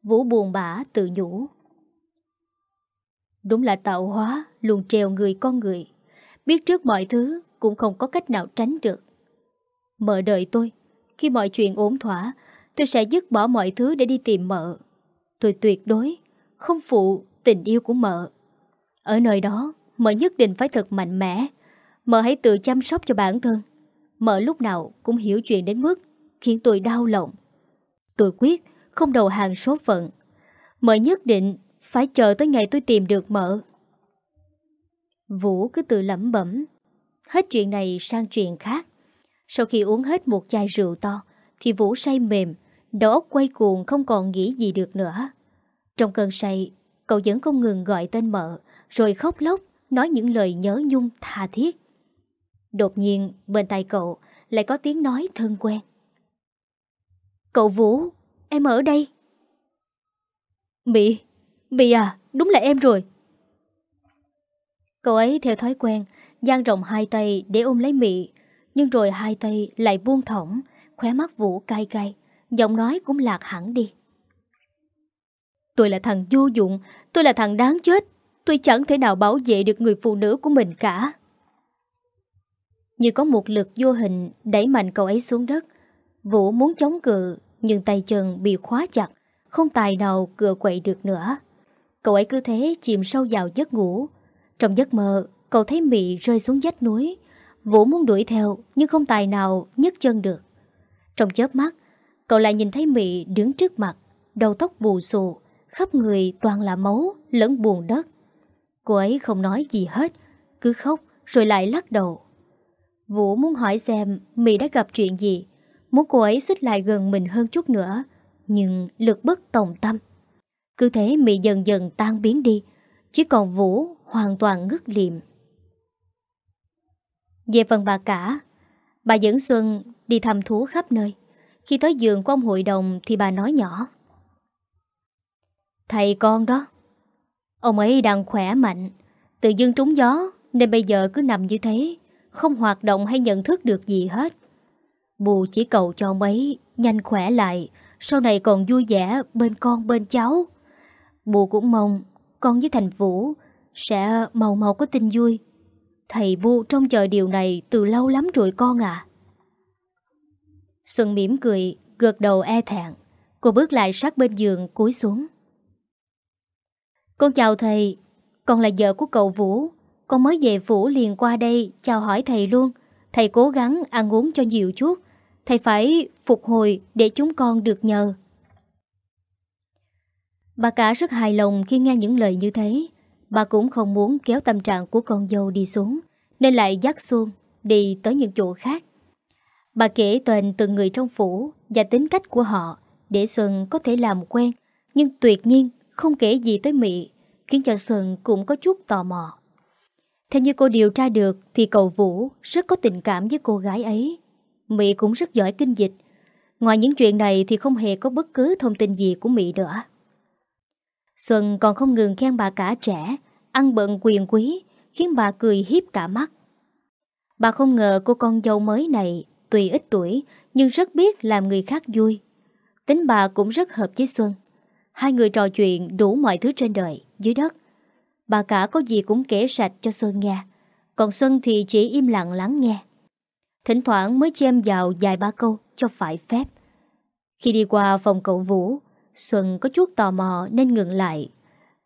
Vũ buồn bã tự nhủ. Đúng là tạo hóa luôn treo người con người. Biết trước mọi thứ cũng không có cách nào tránh được. Mợ đợi tôi. Khi mọi chuyện ổn thỏa, tôi sẽ dứt bỏ mọi thứ để đi tìm mợ. Tôi tuyệt đối, không phụ tình yêu của mợ. Ở nơi đó, mợ nhất định phải thật mạnh mẽ. Mợ hãy tự chăm sóc cho bản thân. Mợ lúc nào cũng hiểu chuyện đến mức khiến tôi đau lòng. Tôi quyết không đầu hàng số phận. Mợ nhất định phải chờ tới ngày tôi tìm được mợ. Vũ cứ tự lẩm bẩm. Hết chuyện này sang chuyện khác. Sau khi uống hết một chai rượu to, thì Vũ say mềm, đầu óc quay cuồng không còn nghĩ gì được nữa. Trong cơn say, cậu vẫn không ngừng gọi tên mợ, rồi khóc lóc, nói những lời nhớ nhung tha thiết. Đột nhiên, bên tay cậu lại có tiếng nói thân quen. Cậu Vũ, em ở đây. Bị Bị à, đúng là em rồi. Cậu ấy theo thói quen, dang rộng hai tay để ôm lấy Mị, nhưng rồi hai tay lại buông thõng, khóe mắt Vũ cay cay, giọng nói cũng lạc hẳn đi. Tôi là thằng vô dụng, tôi là thằng đáng chết, tôi chẳng thể nào bảo vệ được người phụ nữ của mình cả. Như có một lực vô hình đẩy mạnh cậu ấy xuống đất. Vũ muốn chống cự, nhưng tay chân bị khóa chặt, không tài nào cựa quậy được nữa. Cậu ấy cứ thế chìm sâu vào giấc ngủ. Trong giấc mơ, cậu thấy Mị rơi xuống vách núi. Vũ muốn đuổi theo, nhưng không tài nào nhấc chân được. Trong chớp mắt, cậu lại nhìn thấy Mị đứng trước mặt, đầu tóc bù xù, khắp người toàn là máu, lẫn buồn đất. Cô ấy không nói gì hết, cứ khóc rồi lại lắc đầu. Vũ muốn hỏi xem Mỹ đã gặp chuyện gì, muốn cô ấy xích lại gần mình hơn chút nữa, nhưng lực bất tòng tâm. Cứ thế Mỹ dần dần tan biến đi, chỉ còn Vũ hoàn toàn ngất liệm. Về phần bà cả, bà dẫn Xuân đi thăm thú khắp nơi. Khi tới giường của ông hội đồng thì bà nói nhỏ. Thầy con đó, ông ấy đang khỏe mạnh, tự dưng trúng gió nên bây giờ cứ nằm như thế, không hoạt động hay nhận thức được gì hết. Bù chỉ cầu cho ông ấy nhanh khỏe lại, sau này còn vui vẻ bên con bên cháu. Bù cũng mong con với Thành Vũ sẽ màu màu có tin vui. Thầy Bu trông chờ điều này từ lâu lắm rồi con à. Xuân mỉm cười, gợt đầu e thẹn. Cô bước lại sát bên giường cúi xuống. Con chào thầy, con là vợ của cậu Vũ. Con mới về phủ liền qua đây chào hỏi thầy luôn. Thầy cố gắng ăn uống cho nhiều chút. Thầy phải phục hồi để chúng con được nhờ. Bà cả rất hài lòng khi nghe những lời như thế. Bà cũng không muốn kéo tâm trạng của con dâu đi xuống, nên lại dắt Xuân đi tới những chỗ khác. Bà kể tên từng người trong phủ và tính cách của họ để Xuân có thể làm quen, nhưng tuyệt nhiên không kể gì tới Mỹ, khiến cho Xuân cũng có chút tò mò. Theo như cô điều tra được thì cậu Vũ rất có tình cảm với cô gái ấy. Mỹ cũng rất giỏi kinh dịch. Ngoài những chuyện này thì không hề có bất cứ thông tin gì của Mỹ nữa. Xuân còn không ngừng khen bà cả trẻ, ăn bận quyền quý, khiến bà cười hiếp cả mắt. Bà không ngờ cô con dâu mới này tuy ít tuổi nhưng rất biết làm người khác vui. Tính bà cũng rất hợp với Xuân. Hai người trò chuyện đủ mọi thứ trên đời, dưới đất. Bà cả có gì cũng kể sạch cho Xuân nghe. Còn Xuân thì chỉ im lặng lắng nghe. Thỉnh thoảng mới chêm vào vài ba câu cho phải phép. Khi đi qua phòng cậu Vũ, Xuân có chút tò mò nên ngừng lại.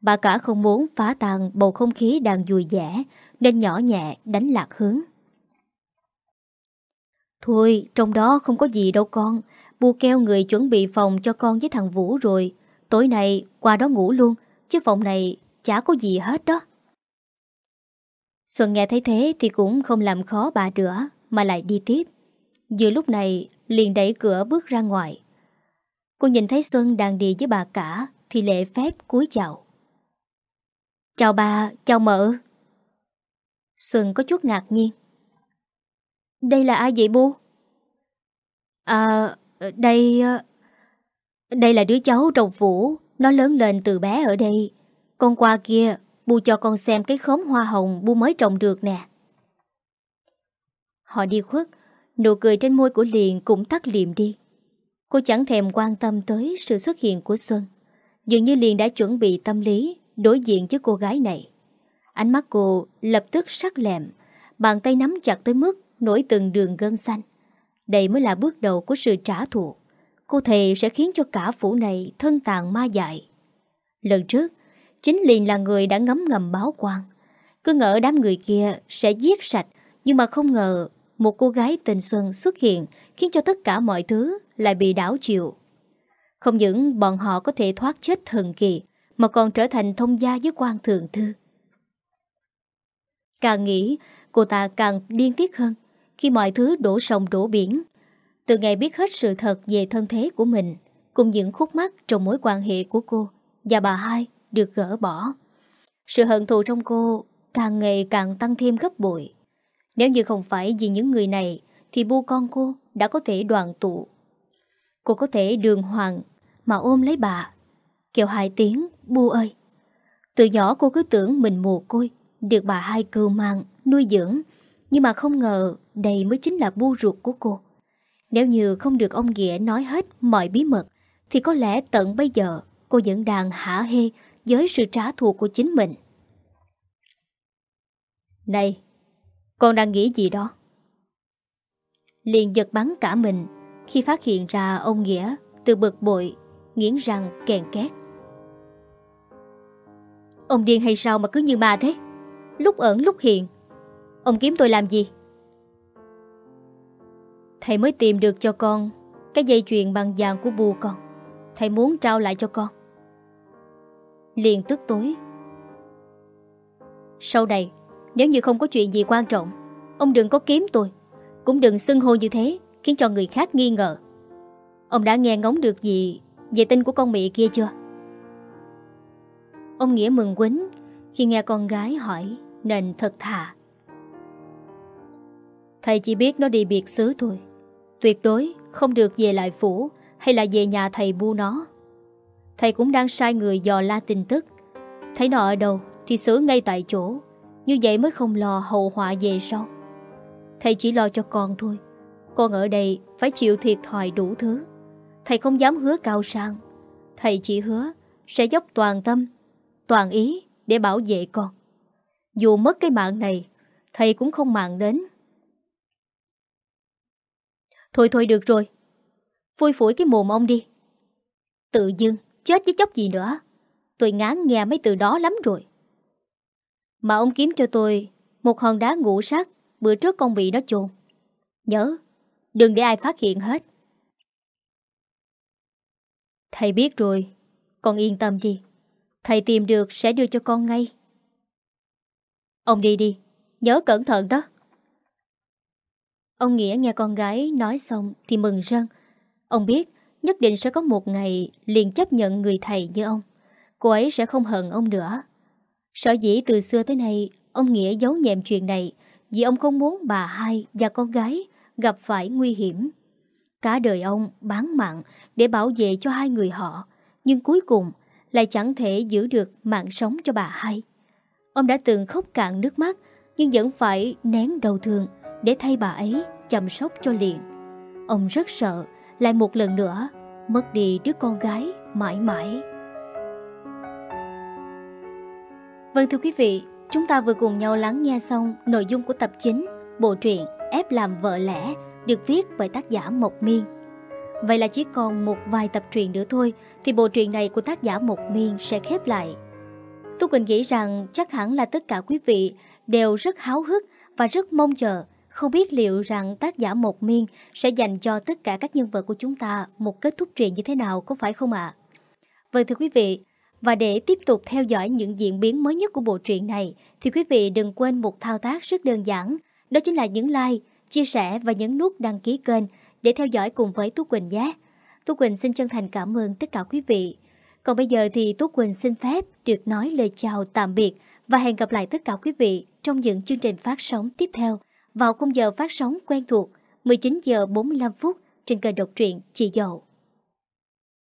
Bà cả không muốn phá tan bầu không khí đang vui vẻ nên nhỏ nhẹ đánh lạc hướng. Thôi, trong đó không có gì đâu con. Bu keo người chuẩn bị phòng cho con với thằng Vũ rồi. Tối nay qua đó ngủ luôn, chứ phòng này chả có gì hết đó. Xuân nghe thấy thế thì cũng không làm khó bà nữa, mà lại đi tiếp. Giữa lúc này, liền đẩy cửa bước ra ngoài. Cô nhìn thấy Xuân đang đi với bà cả, thì lệ phép cúi chào. Chào bà, chào mợ. Xuân có chút ngạc nhiên. Đây là ai vậy bu? À, đây... Ờ, đây là đứa cháu trồng vũ nó lớn lên từ bé ở đây. Con qua kia, bu cho con xem cái khóm hoa hồng bu mới trồng được nè. Họ đi khuất, nụ cười trên môi của Liền cũng tắt liệm đi. Cô chẳng thèm quan tâm tới sự xuất hiện của Xuân. Dường như Liền đã chuẩn bị tâm lý đối diện với cô gái này. Ánh mắt cô lập tức sắc lẹm, bàn tay nắm chặt tới mức nổi từng đường gân xanh. Đây mới là bước đầu của sự trả thù. Cô thề sẽ khiến cho cả phủ này thân tàn ma dại. Lần trước, chính liền là người đã ngấm ngầm báo quan. Cứ ngỡ đám người kia sẽ giết sạch, nhưng mà không ngờ một cô gái tên Xuân xuất hiện khiến cho tất cả mọi thứ lại bị đảo chiều. Không những bọn họ có thể thoát chết thần kỳ, mà còn trở thành thông gia với quan thượng thư. Càng nghĩ, cô ta càng điên tiết hơn khi mọi thứ đổ sông đổ biển. Từ ngày biết hết sự thật về thân thế của mình, cùng những khúc mắc trong mối quan hệ của cô và bà hai được gỡ bỏ. Sự hận thù trong cô càng ngày càng tăng thêm gấp bội. Nếu như không phải vì những người này, thì bu con cô đã có thể đoàn tụ. Cô có thể đường hoàng mà ôm lấy bà. Kêu hai tiếng, bu ơi. Từ nhỏ cô cứ tưởng mình mồ côi, được bà hai cưu mang, nuôi dưỡng. Nhưng mà không ngờ đây mới chính là bu ruột của cô. Nếu như không được ông Nghĩa nói hết mọi bí mật, thì có lẽ tận bây giờ cô vẫn đang hả hê với sự trả thù của chính mình. Này, con đang nghĩ gì đó? Liền giật bắn cả mình khi phát hiện ra ông Nghĩa từ bực bội, nghiến răng kèn két. Ông điên hay sao mà cứ như ma thế? Lúc ẩn lúc hiện. Ông kiếm tôi làm gì? Thầy mới tìm được cho con cái dây chuyền bằng vàng của bù con. Thầy muốn trao lại cho con. Liền tức tối. Sau này, nếu như không có chuyện gì quan trọng, ông đừng có kiếm tôi. Cũng đừng xưng hô như thế, khiến cho người khác nghi ngờ. Ông đã nghe ngóng được gì về tin của con mị kia chưa? Ông Nghĩa mừng quýnh khi nghe con gái hỏi nên thật thà. Thầy chỉ biết nó đi biệt xứ thôi. Tuyệt đối không được về lại phủ hay là về nhà thầy bu nó. Thầy cũng đang sai người dò la tin tức. Thấy nó ở đâu thì xử ngay tại chỗ. Như vậy mới không lo hậu họa về sau. Thầy chỉ lo cho con thôi. Con ở đây phải chịu thiệt thòi đủ thứ. Thầy không dám hứa cao sang. Thầy chỉ hứa sẽ dốc toàn tâm, toàn ý để bảo vệ con. Dù mất cái mạng này, thầy cũng không mạng đến. Thôi thôi được rồi. Phui phủi cái mồm ông đi. Tự dưng, chết chứ chóc gì nữa. Tôi ngán nghe mấy từ đó lắm rồi. Mà ông kiếm cho tôi một hòn đá ngũ sắc bữa trước con bị nó chôn. Nhớ, đừng để ai phát hiện hết. Thầy biết rồi, Con yên tâm đi Thầy tìm được sẽ đưa cho con ngay Ông đi đi Nhớ cẩn thận đó Ông Nghĩa nghe con gái nói xong Thì mừng rơn Ông biết nhất định sẽ có một ngày liền chấp nhận người thầy như ông. Cô ấy sẽ không hận ông nữa. Sở dĩ từ xưa tới nay, ông Nghĩa giấu nhẹm chuyện này vì ông không muốn bà hai và con gái gặp phải nguy hiểm. Cả đời ông bán mạng để bảo vệ cho hai người họ, nhưng cuối cùng lại chẳng thể giữ được mạng sống cho bà hai. Ông đã từng khóc cạn nước mắt, nhưng vẫn phải nén đầu thương để thay bà ấy chăm sóc cho liền. Ông rất sợ lại một lần nữa mất đi đứa con gái mãi mãi. Vâng thưa quý vị, chúng ta vừa cùng nhau lắng nghe xong nội dung của tập 9 bộ truyện Ép làm vợ lẽ được viết bởi tác giả Mộc Miên. Vậy là chỉ còn một vài tập truyện nữa thôi thì bộ truyện này của tác giả Mộc Miên sẽ khép lại. Tôi Quỳnh nghĩ rằng chắc hẳn là tất cả quý vị đều rất háo hức và rất mong chờ không biết liệu rằng tác giả Mộc Miên sẽ dành cho tất cả các nhân vật của chúng ta một kết thúc truyện như thế nào có phải không ạ? À? Vâng thưa quý vị, và để tiếp tục theo dõi những diễn biến mới nhất của bộ truyện này thì quý vị đừng quên một thao tác rất đơn giản đó chính là nhấn like, chia sẻ và nhấn nút đăng ký kênh để theo dõi cùng với Tú Quỳnh nhé. Tú Quỳnh xin chân thành cảm ơn tất cả quý vị. Còn bây giờ thì Tú Quỳnh xin phép được nói lời chào tạm biệt và hẹn gặp lại tất cả quý vị trong những chương trình phát sóng tiếp theo vào khung giờ phát sóng quen thuộc 19 giờ 45 phút trên kênh độc truyện Chị Dậu.